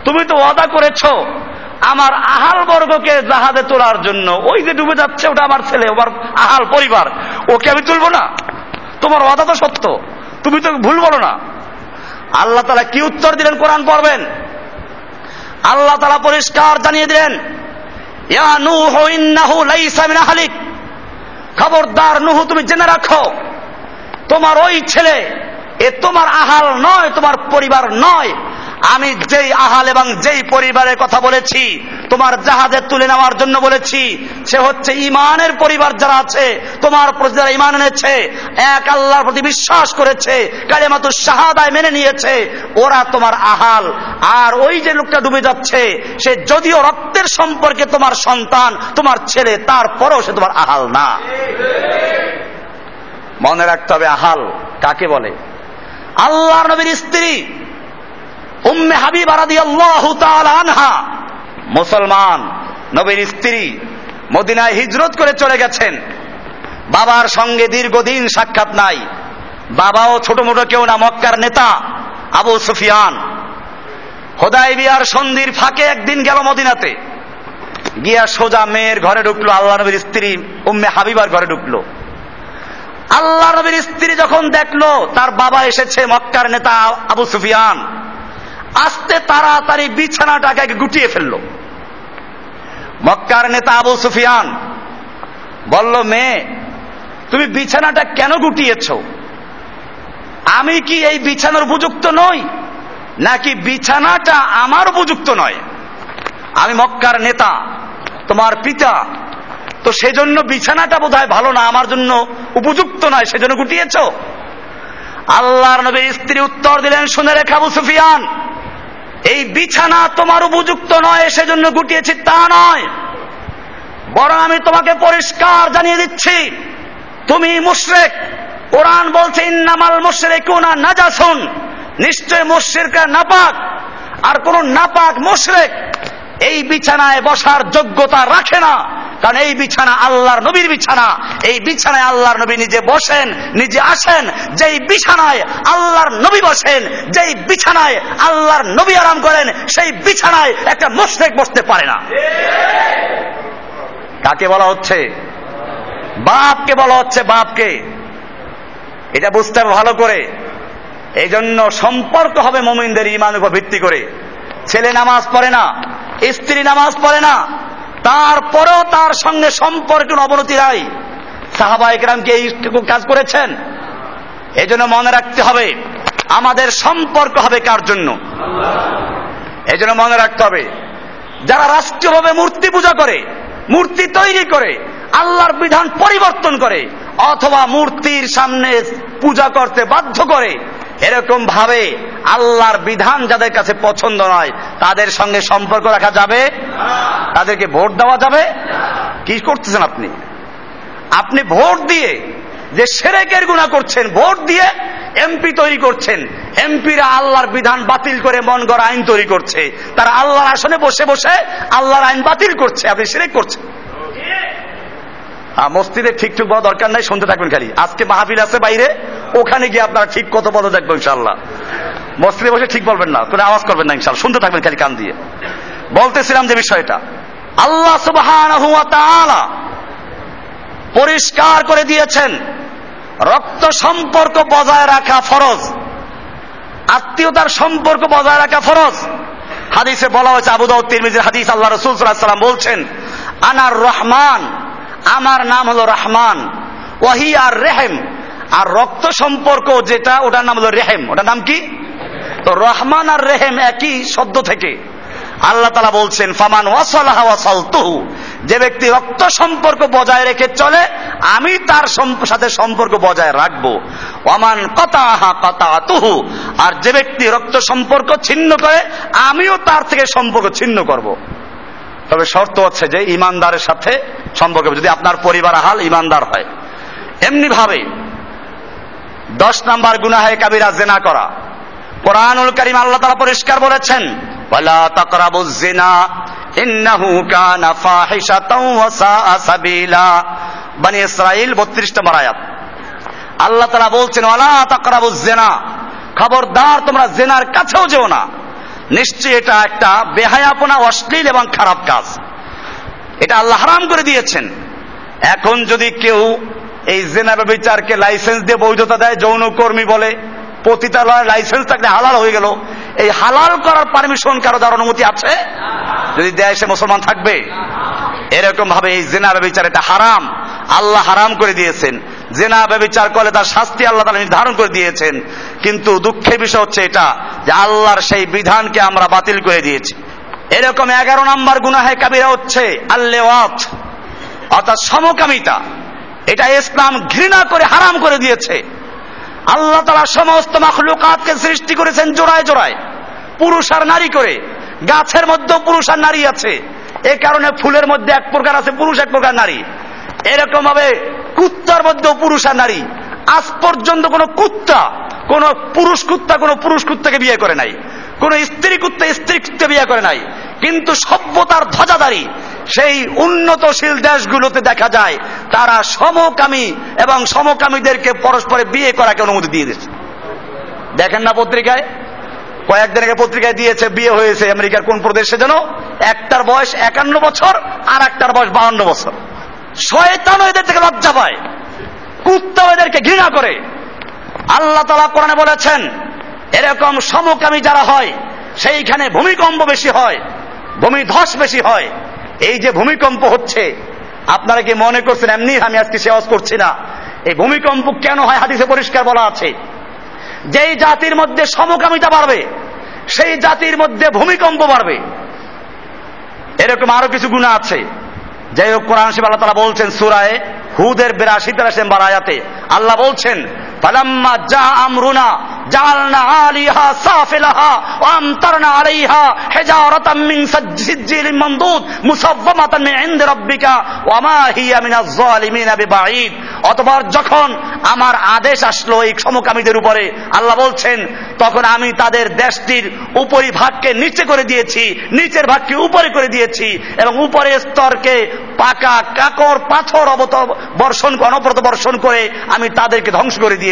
তুমি তো ওয়াদা করেছ, আমার আহাল বর্গকে জাহাজে তোলার জন্য। ওই যে ডুবে যাচ্ছে, ওটা আমার ছেলে আমার আহাল পরিবার। ওকে আমি তুলবো না। তোমার ওয়াদা তো সত্য। তুমি তো ভুল বলো না। আল্লাহ তালা কি উত্তর দিলেন? কোরআন পড়বেন। আল্লাহ তালা পরিষ্কার জানিয়ে দিলেন খবরদার নুহু, তুমি জেনে রাখো, তোমার ওই ছেলে, এ তোমার আহাল নয়, তোমার পরিবার নয়। আমি যেই আহাল এবং যেই পরিবারের কথা বলেছি, তোমার জাহাজে তুলে নেওয়ার জন্য বলেছি, সে হচ্ছে ইমানের পরিবার যারা আছে, তোমার প্রতি যারা ইমান এনেছে, এক আল্লাহর প্রতি বিশ্বাস করেছে কালেমাতুর শাহাদায় মেনে নিয়েছে, ওরা তোমার আহাল। আর ওই যে লোকটা ডুবে যাচ্ছে, সে যদিও রক্তের সম্পর্কে তোমার সন্তান, তোমার ছেলে, তারপরও সে তোমার আহাল না। মনে রাখতে হবে আহাল কাকে বলে? আল্লাহ নবীর স্ত্রী। উম্মে হাবিব আনহা, মুসলমান, নবীর স্ত্রী, মদিনায় হিজরত করে চলে গেছেন। বাবার সঙ্গে দীর্ঘদিন সাক্ষাৎ নাই। বাবাও ছোট মোটো কেউ না, মক্কার নেতা, আবু সুফিয়ান। হোদাই বিয়ার সন্ধির ফাঁকে একদিন গেল মদিনাতে। গিয়া সোজা মেয়ের ঘরে ঢুকলো, আল্লাহ নবীর স্ত্রী উম্মে হাবিবার ঘরে ঢুকলো। আল্লাহ নবীর স্ত্রী যখন দেখল, তার বাবা এসেছে মক্কার নেতা আবু সুফিয়ান। আস্তে তাড়াতাড়ি বিছানাটাকে গুটিয়ে ফেলল। মক্কার নেতা আবু সুফিয়ান বলল, মেয়ে, তুমি বিছানাটা কেন গুটিয়েছ? আমি কি এই বিছানার উপযুক্ত নই? নাকি বিছানাটা আমার উপযুক্ত নয়? আমি মক্কার নেতা, তোমার পিতা, তো সেজন্য বিছানাটা বোধ ভালো না, আমার জন্য উপযুক্ত নয়, সেজন্য গুটিয়েছ? আল্লাহর নবীর স্ত্রী উত্তর দিলেন, শুনে রেখাবু সুফিয়ান এই বিছানা তোমার উপযুক্ত নয়, সেজন্য গুটিয়েছি তা নয়। বরং আমি তোমাকে পরিষ্কার জানিয়ে দিচ্ছি, তুমি মুশরেক। কোরআন বলছে, ইন্নামাল মুশরিকুনা নাজাসুন। নিশ্চয় মুশরিকরা নাপাক। আর কোন নাপাক মুশরেক এই বিছানায় বসার যোগ্যতা রাখে না। কারণ এই বিছানা আল্লাহর নবীর বিছানা। এই বিছানায় আল্লাহর নবী নিজে বসেন, নিজে আসেন। যেই বিছানায় আল্লাহর নবী বসেন, যেই বিছানায় আল্লাহর নবী আরাম করেন, সেই বিছানায় একটা মুশরিক বসতে পারে না। কাকে বলা হচ্ছে? বাপকে বলা হচ্ছে বাপকে। এটা বুঝতে হবে ভালো করে। এই জন্য সম্পর্ক হবে মোমিনদের ইমানের উপর ভিত্তি করে। ছেলে নামাজ পড়ে না। স্ত্রী নামাজ পড়ে না, তারপরেও তার সঙ্গে সম্পর্কের অবনতি নাই। সাহাবা একরাম কি এইটুকু কাজ করেছেন? এই জন্য মনে রাখতে হবে, আমাদের সম্পর্ক হবে কার জন্য? এই জন্য মনে রাখতে হবে, যারা রাষ্ট্রীয়ভাবে মূর্তি পূজা করে, মূর্তি তৈরি করে, আল্লাহর বিধান পরিবর্তন করে, অথবা মূর্তির সামনে পূজা করতে বাধ্য করে এরকম ভাবে আল্লাহর বিধান যাদের কাছে পছন্দ নয়, তাদের সঙ্গে সম্পর্ক রাখা যাবে? তাদেরকে ভোট দেওয়া যাবে? কি করতেছেন আপনি? আপনি ভোট দিয়ে যে সেরেকের গুণা করছেন, ভোট দিয়ে এমপি তৈরি করছেন এমপিরা আল্লাহর বিধান বাতিল করে মন গড়া আইন তৈরি করছে। তারা আল্লাহর আসনে বসে বসে আল্লাহর আইন বাতিল করছে, আপনি সেরেক করছেন। মসজিদে ঠিক ঠিক বলা দরকার নাই, শুনতে থাকবেন খালি। আজকে মাহফিল আছে বাইরে, ওখানে গিয়ে আপনারা ঠিক কত পদ দেখবেন ইনশাল্লাহ মসজিদে বসে ঠিক বলবেন না, কোনো আওয়াজ করবেন না ইনশাল্লাহ শুনতে থাকবেন খালি কান দিয়ে। বলতেছিলাম যে বিষয়টা, আল্লাহ সুবাহ পরিষ্কার করে দিয়েছেন, রক্ত সম্পর্ক বজায় রাখা ফরজ, আত্মীয়তার সম্পর্ক বজায় রাখা ফরজ। হাদিসে বলা হয়েছে, আবু দাউদ হাদিস, আল্লাহ রসুল সাল্লাম বলছেন, আনার রহমান আমার নাম হলো রহমান। ওয়াহি আর রেহেম। আর রক্ত সম্পর্ক যেটা, ওটার নাম হলো রেহেম। ওটার নাম কি? তো রহমান আর রেহেম একই শব্দ থেকে। আল্লাহ তালা বলছেন, ফামান ওয়াসালাহা ওয়াসালতুহু যে ব্যক্তি রক্ত সম্পর্ক বজায় রেখে চলে, আমি তার সাথে সম্পর্ক বজায় রাখব। ওয়ামান কতাহা কতাতুহু আর যে ব্যক্তি রক্ত সম্পর্ক ছিন্ন করে, আমিও তার থেকে সম্পর্ক ছিন্ন করব। তবে শর্ত হচ্ছে যে ইমানদারের সাথে সম্পর্ক যদি আপনার পরিবার হাল ইমানদার হয়। এমনি ভাবে দশ নাম্বার গুনাহে কাবিরা জেনা করা। কোরআনুল করিম আল্লাহ তারা পরিষ্কার বলেছেন, ওয়ালা তাকরাবু জিনা, ইন্নাহু কানা ফাহিশাতাও ওয়া সাবিলা। বনি ইসরাইল 32 নম্বর আয়াত। আল্লাহ তাআলা বলছেন, ওয়ালা তাকরাবু জিনা, খবরদার তোমরা জেনার কাছেও যেও না। নিশ্চয়ই এটা একটা বেহায়াপনা, অশ্লীল এবং খারাপ কাজ। এটা আল্লাহ হারাম করে দিয়েছেন। এখন যদি কেউ এই জেনা বিচারকে লাইসেন্স দিয়ে বৈধতা দেয়, যৌনকর্মী বলে, পতিতালয়ের লাইসেন্স থাকলে হালাল হয়ে গেল, এই হালাল করার পারমিশন কারও দেওয়ার অনুমতি আছে? যদি দেয় সে মুসলমান থাকবে? এরকম ভাবে এই জেনা ব্যবচার এটা হারাম। আল্লাহ হারাম করে দিয়েছেন। জেনা ব্যবচার করলে তার শাস্তি আল্লাহ তালা নির্ধারণ করে দিয়েছেন। কিন্তু দুঃখের বিষয় হচ্ছে এটা, যে আল্লাহর সেই বিধানকে আমরা বাতিল করে দিয়েছি। এরকম এগারো নম্বর গুনাহে কাবিরা হচ্ছে আল্লেওয়াত, অর্থাৎ সমকামিতা। এটা ইসলাম ঘৃণা করে হারাম করে দিয়েছে। আল্লাহ তারা সমস্ত মাখলুকাতকে সৃষ্টি করেছেন জোড়ায় জোড়ায়, পুরুষ আর নারী করে। গাছের মধ্যেও পুরুষ আর নারী আছে। এ কারণে ফুলের মধ্যে এক প্রকার আছে পুরুষ, এক প্রকার নারী। এরকম ভাবে কুত্তার মধ্যেও পুরুষ আর নারী। আজ পর্যন্ত কোন কুত্তা কোন পুরুষ কুত্তা কোন পুরুষ কুত্তাকে বিয়ে করে নাই। কোন স্ত্রী কুত্তা স্ত্রী কুত্তা বিয়ে করে নাই। কিন্তু সভ্যতার ধ্বজাদারী সেই উন্নতশীল দেশগুলোতে দেখা যায়, তারা সমকামী এবং সমকামীদেরকে পরস্পরে বিয়ে করাকে অনুমতি দিয়ে দিচ্ছে দেখেন না পত্রিকায়? কয়েকদিন আগে পত্রিকায় দিয়েছে, বিয়ে হয়েছে আমেরিকার কোন প্রদেশে যেন? একটার বয়স একান্ন বছর আর একটার বয়স বাহান্ন বছর। শয়তান এদের থেকে লজ্জা পায়। কুত্তা এদেরকে ঘৃণা করে। আল্লাহ তালা কোরআনে বলেছেন, এরকম সমকামী যারা হয়, সেইখানে ভূমিকম্প বেশি হয়, ভূমিধস বেশি হয়। এই যে ভূমিকম্প হচ্ছে, আপনারা কি মনে করছেন এমনি আমি আজকে সেওয়াজ করছি না? এই ভূমিকম্প কেন হয় হাদিসে পরিষ্কার বলা আছে? যেই জাতির মধ্যে সমকামিতা বাড়বে, সেই জাতির মধ্যে ভূমিকম্প বাড়বে। এরকম আরও কিছু গুণা আছে। যাই হোক, কোরআন শিব আল্লাহ তালা বলছেন, সুরায় হুদের বিরাশি তেরাশি নম্বর আয়াতে আল্লাহ বলছেন রাব্বিকা, ওয়া মা হিয়া মিনাজ জালিমিনা বিবাঈদ। যখন আমার আদেশ আসলো এই সমকামীদের উপরে, আল্লাহ বলছেন, তখন আমি তাদের দেশটির উপরি ভাগকে নিচে করে দিয়েছি, নিচের ভাগকে উপরে করে দিয়েছি, এবং উপরের স্তরকে পাকা কাকর পাথর অবত বর্ষণ অনবরত বর্ষণ করে আমি তাদেরকে ধ্বংস করে দিয়েছি।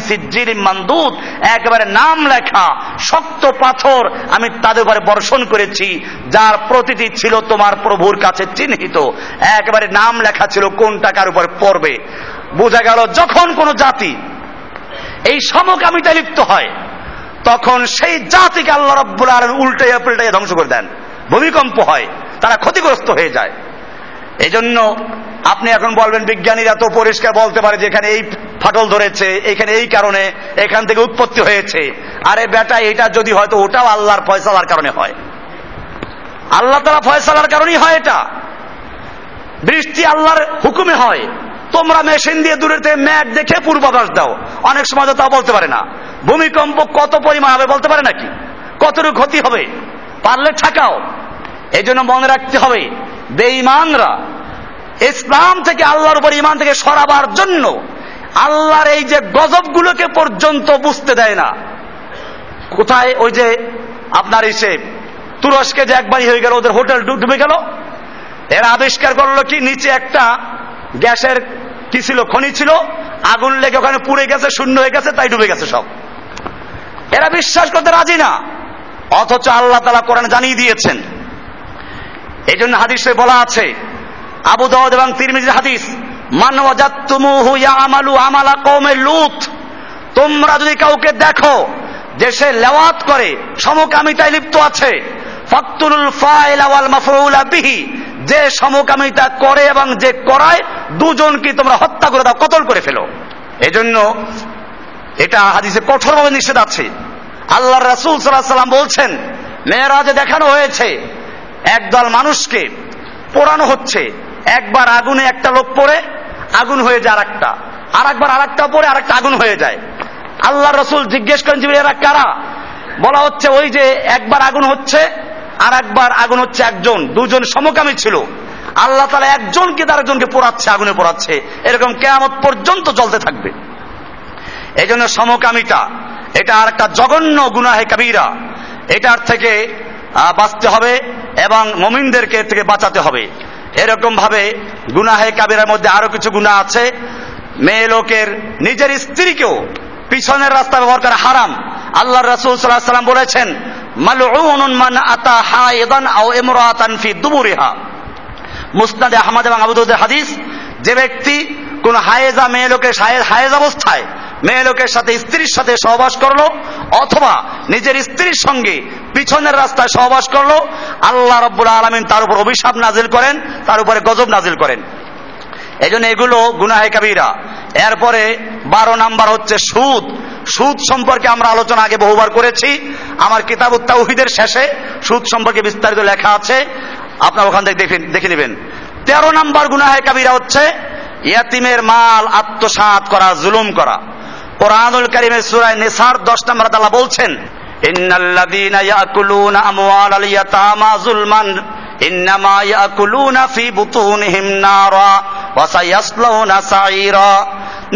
সিজ্জিলিন মানদুদ। একেবারে নাম লেখা, শক্ত পাথর আমি তাদের উপরে বর্ষণ করেছি, যার প্রতিটি ছিল তোমার প্রভুর কাছে চিহ্নিত। একেবারে নাম লেখা ছিল কোন টাকার উপর পড়বে। বোঝা গেল যখন কোন জাতি এই সমকামিতা লিপ্ত হয়, তখন সেই জাতিকে আল্লাহ রব্বুল আলম উল্টাইয়া পাল্টাইয়া ধ্বংস করে দেন। ভূমিকম্প হয়। তারা ক্ষতিগ্রস্ত হয়ে যায়। এই জন্য আপনি এখন বলবেন, বিজ্ঞানীরা তো পরিষ্কার বলতে পারে যে এখানে এই ফাটল ধরেছে, এখানে এই কারণে এখান থেকে উৎপত্তি হয়েছে। আরে বেটা, এটা যদি হয়তো ওটাও আল্লাহর ফয়সালার কারণে হয়। আল্লাহ তারা ফয়সালার কারণেই হয় এটা। বৃষ্টি আল্লাহর হুকুমে হয়। তোমরা মেশিন দিয়ে দূরের থেকে ম্যাগ দেখে পূর্বাভাস দাও। অনেক সময় তো তাও বলতে পারে না। ভূমিকম্প কত পরিমাণ হবে বলতে পারে নাকি? কতটুকু ক্ষতি হবে? পারলে ঠাকাও। এই জন্য মনে রাখতে হবে, বেঈমানরা ইসলাম থেকে আল্লাহর উপর ইমান থেকে সরাবার জন্য আল্লাহর এই যে গজবগুলোকে পর্যন্ত বুঝতে দেয় না। কোথায় ওই যে আপনার এসে তুরস্কে যে একবারই হয়ে গেল, ওদের হোটেল ডুবে গেল? এরা আবিষ্কার করল কি? নিচে একটা গ্যাসের কি ছিল? খনি ছিল। আগুন লেগে ওখানে পুড়ে গেছে, শূন্য হয়ে গেছে, তাই ডুবে গেছে সব। এরা বিশ্বাস করতে রাজি না। অথচ আল্লাহ তালা কোরআন জানিয়ে দিয়েছেন। এই জন্য হাদিসে বলা আছে, আবু দাউদ এবং তিরমিজির হাদিস, মান ওয়াজাতুমুহু ইয়ামালু আমালা কওমে লুত তোমরা যদি কাউকে দেখো যে সে লেওয়াত করে, সমকামিতায় লিপ্ত আছে ফাকতুলুল ফাইলা ওয়াল মাফউলা বিহি যে সমকামিতা করে এবং যে করায়, দুজনকে তোমরা হত্যা করে দাও, কতল করে ফেলো এজন্য এটা হাদিসে কঠোরভাবে নিষেধ আছে। আল্লাহ রাসূল সাল্লাল্লাহু সাল্লাম বলছেন, মেয়েরাজে দেখানো হয়েছে একদল মানুষকে পোড়ানো হচ্ছে। একবার আগুনে একটা লোক পড়ে, আগুন হয়ে যায় আর একটা আর একবার আর একটা পরে আর একটা আগুন হয়ে যায়। আল্লাহ রসুল জিজ্ঞেস করেন যে এরা কারা? বলা হচ্ছে, ওই যে একবার আগুন হচ্ছে, আর একবার আগুন হচ্ছে একজন। দুজন সমকামী ছিল। আল্লাহ তালা একজনকে তার একজনকে পোড়াচ্ছে, আগুনে পোড়াচ্ছে। এরকম কেয়ামত পর্যন্ত চলতে থাকবে। এই জন্য সমকামিতা, এটা আর একটা জঘন্য গুনাহে কাবিরা। এটার থেকে বাঁচতে হবে এবং মমিনদেরকে থেকে বাঁচাতে হবে। এরকম ভাবে গুনাহে কাবিরার মধ্যে আরও কিছু গুনাহ আছে। মেয়ে লোকের নিজের স্ত্রীকেও পিছনের রাস্তা ব্যবহার করা হারাম। আল্লাহ রাসূল আলাইহি সাল্লাম বলেছেন আতা আহমদ এবং হাদিস, যে ব্যক্তি কোন হায়েজা মেয়ে লোকের হায়েজ অবস্থায় মেয়ে লোকের সাথে স্ত্রীর সাথে সহবাস করল, অথবা নিজের স্ত্রীর সঙ্গে পিছনের রাস্তায় সহবাস করল। আল্লাহ রব্বুল আলমিন তার উপর অভিশাপ নাজিল করেন, তার উপরে গজব নাজিল করেন। এই জন্য এগুলো গুনাহে কাবিরা। এরপরে বারো নাম্বার হচ্ছে সুদ। সুদ সম্পর্কে আমরা আলোচনা আগে বহুবার করেছি। আমার কিতাব তাওহিদের শেষে সুদ সম্পর্কে বিস্তারিত লেখা আছে। আপনার ওখান থেকে দেখে নেবেন। তেরো নাম্বার গুনাহে কাবিরা হচ্ছে, ইয়াতিমের মাল আত্মসাৎ করা, জুলুম করা। কোরআনুল কারিমের সুরায় নিসার 10 নম্বর আল্লাহ বলছেন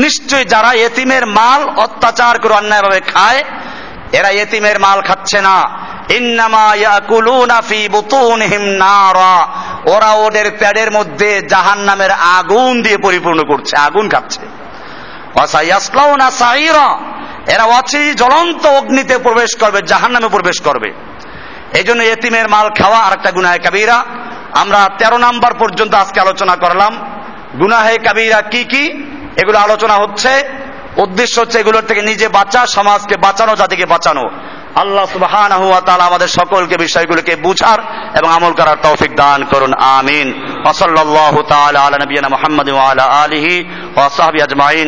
নিশ্চয় যারা এতিমের মাল অত্যাচার করে অন্যায়ভাবে খায়, এরা এতিমের মাল খাচ্ছে না। ওরা ওদের প্যাডের মধ্যে জাহান্নামের আগুন দিয়ে পরিপূর্ণ করছে, আগুন খাচ্ছে। এরা অচি জ্বলন্ত অগ্নিতে প্রবেশ করবে, জাহান্নামে প্রবেশ করবে। এই জন্য এতিমের মাল খাওয়া আর একটা গুনাহে কাবিরা। আমরা তেরো নাম্বার পর্যন্ত আজকে আলোচনা করলাম। গুনাহে কাবিরা কি কি? এগুলো আলোচনা হচ্ছে। উদ্দেশ্য হচ্ছে এগুলোর থেকে নিজে বাঁচা, সমাজকে বাঁচানো, জাতিকে বাঁচানো। আল্লাহ তাআলা আমাদের সকলকে বিষয়গুলোকে বুঝার এবং আমল করার তৌফিক দান করুন। আমিন। ওয়া সাল্লাল্লাহু তাআলা আলা নবিয়িনা মুহাম্মাদ আলা আলিহি ওয়া আজমাইন।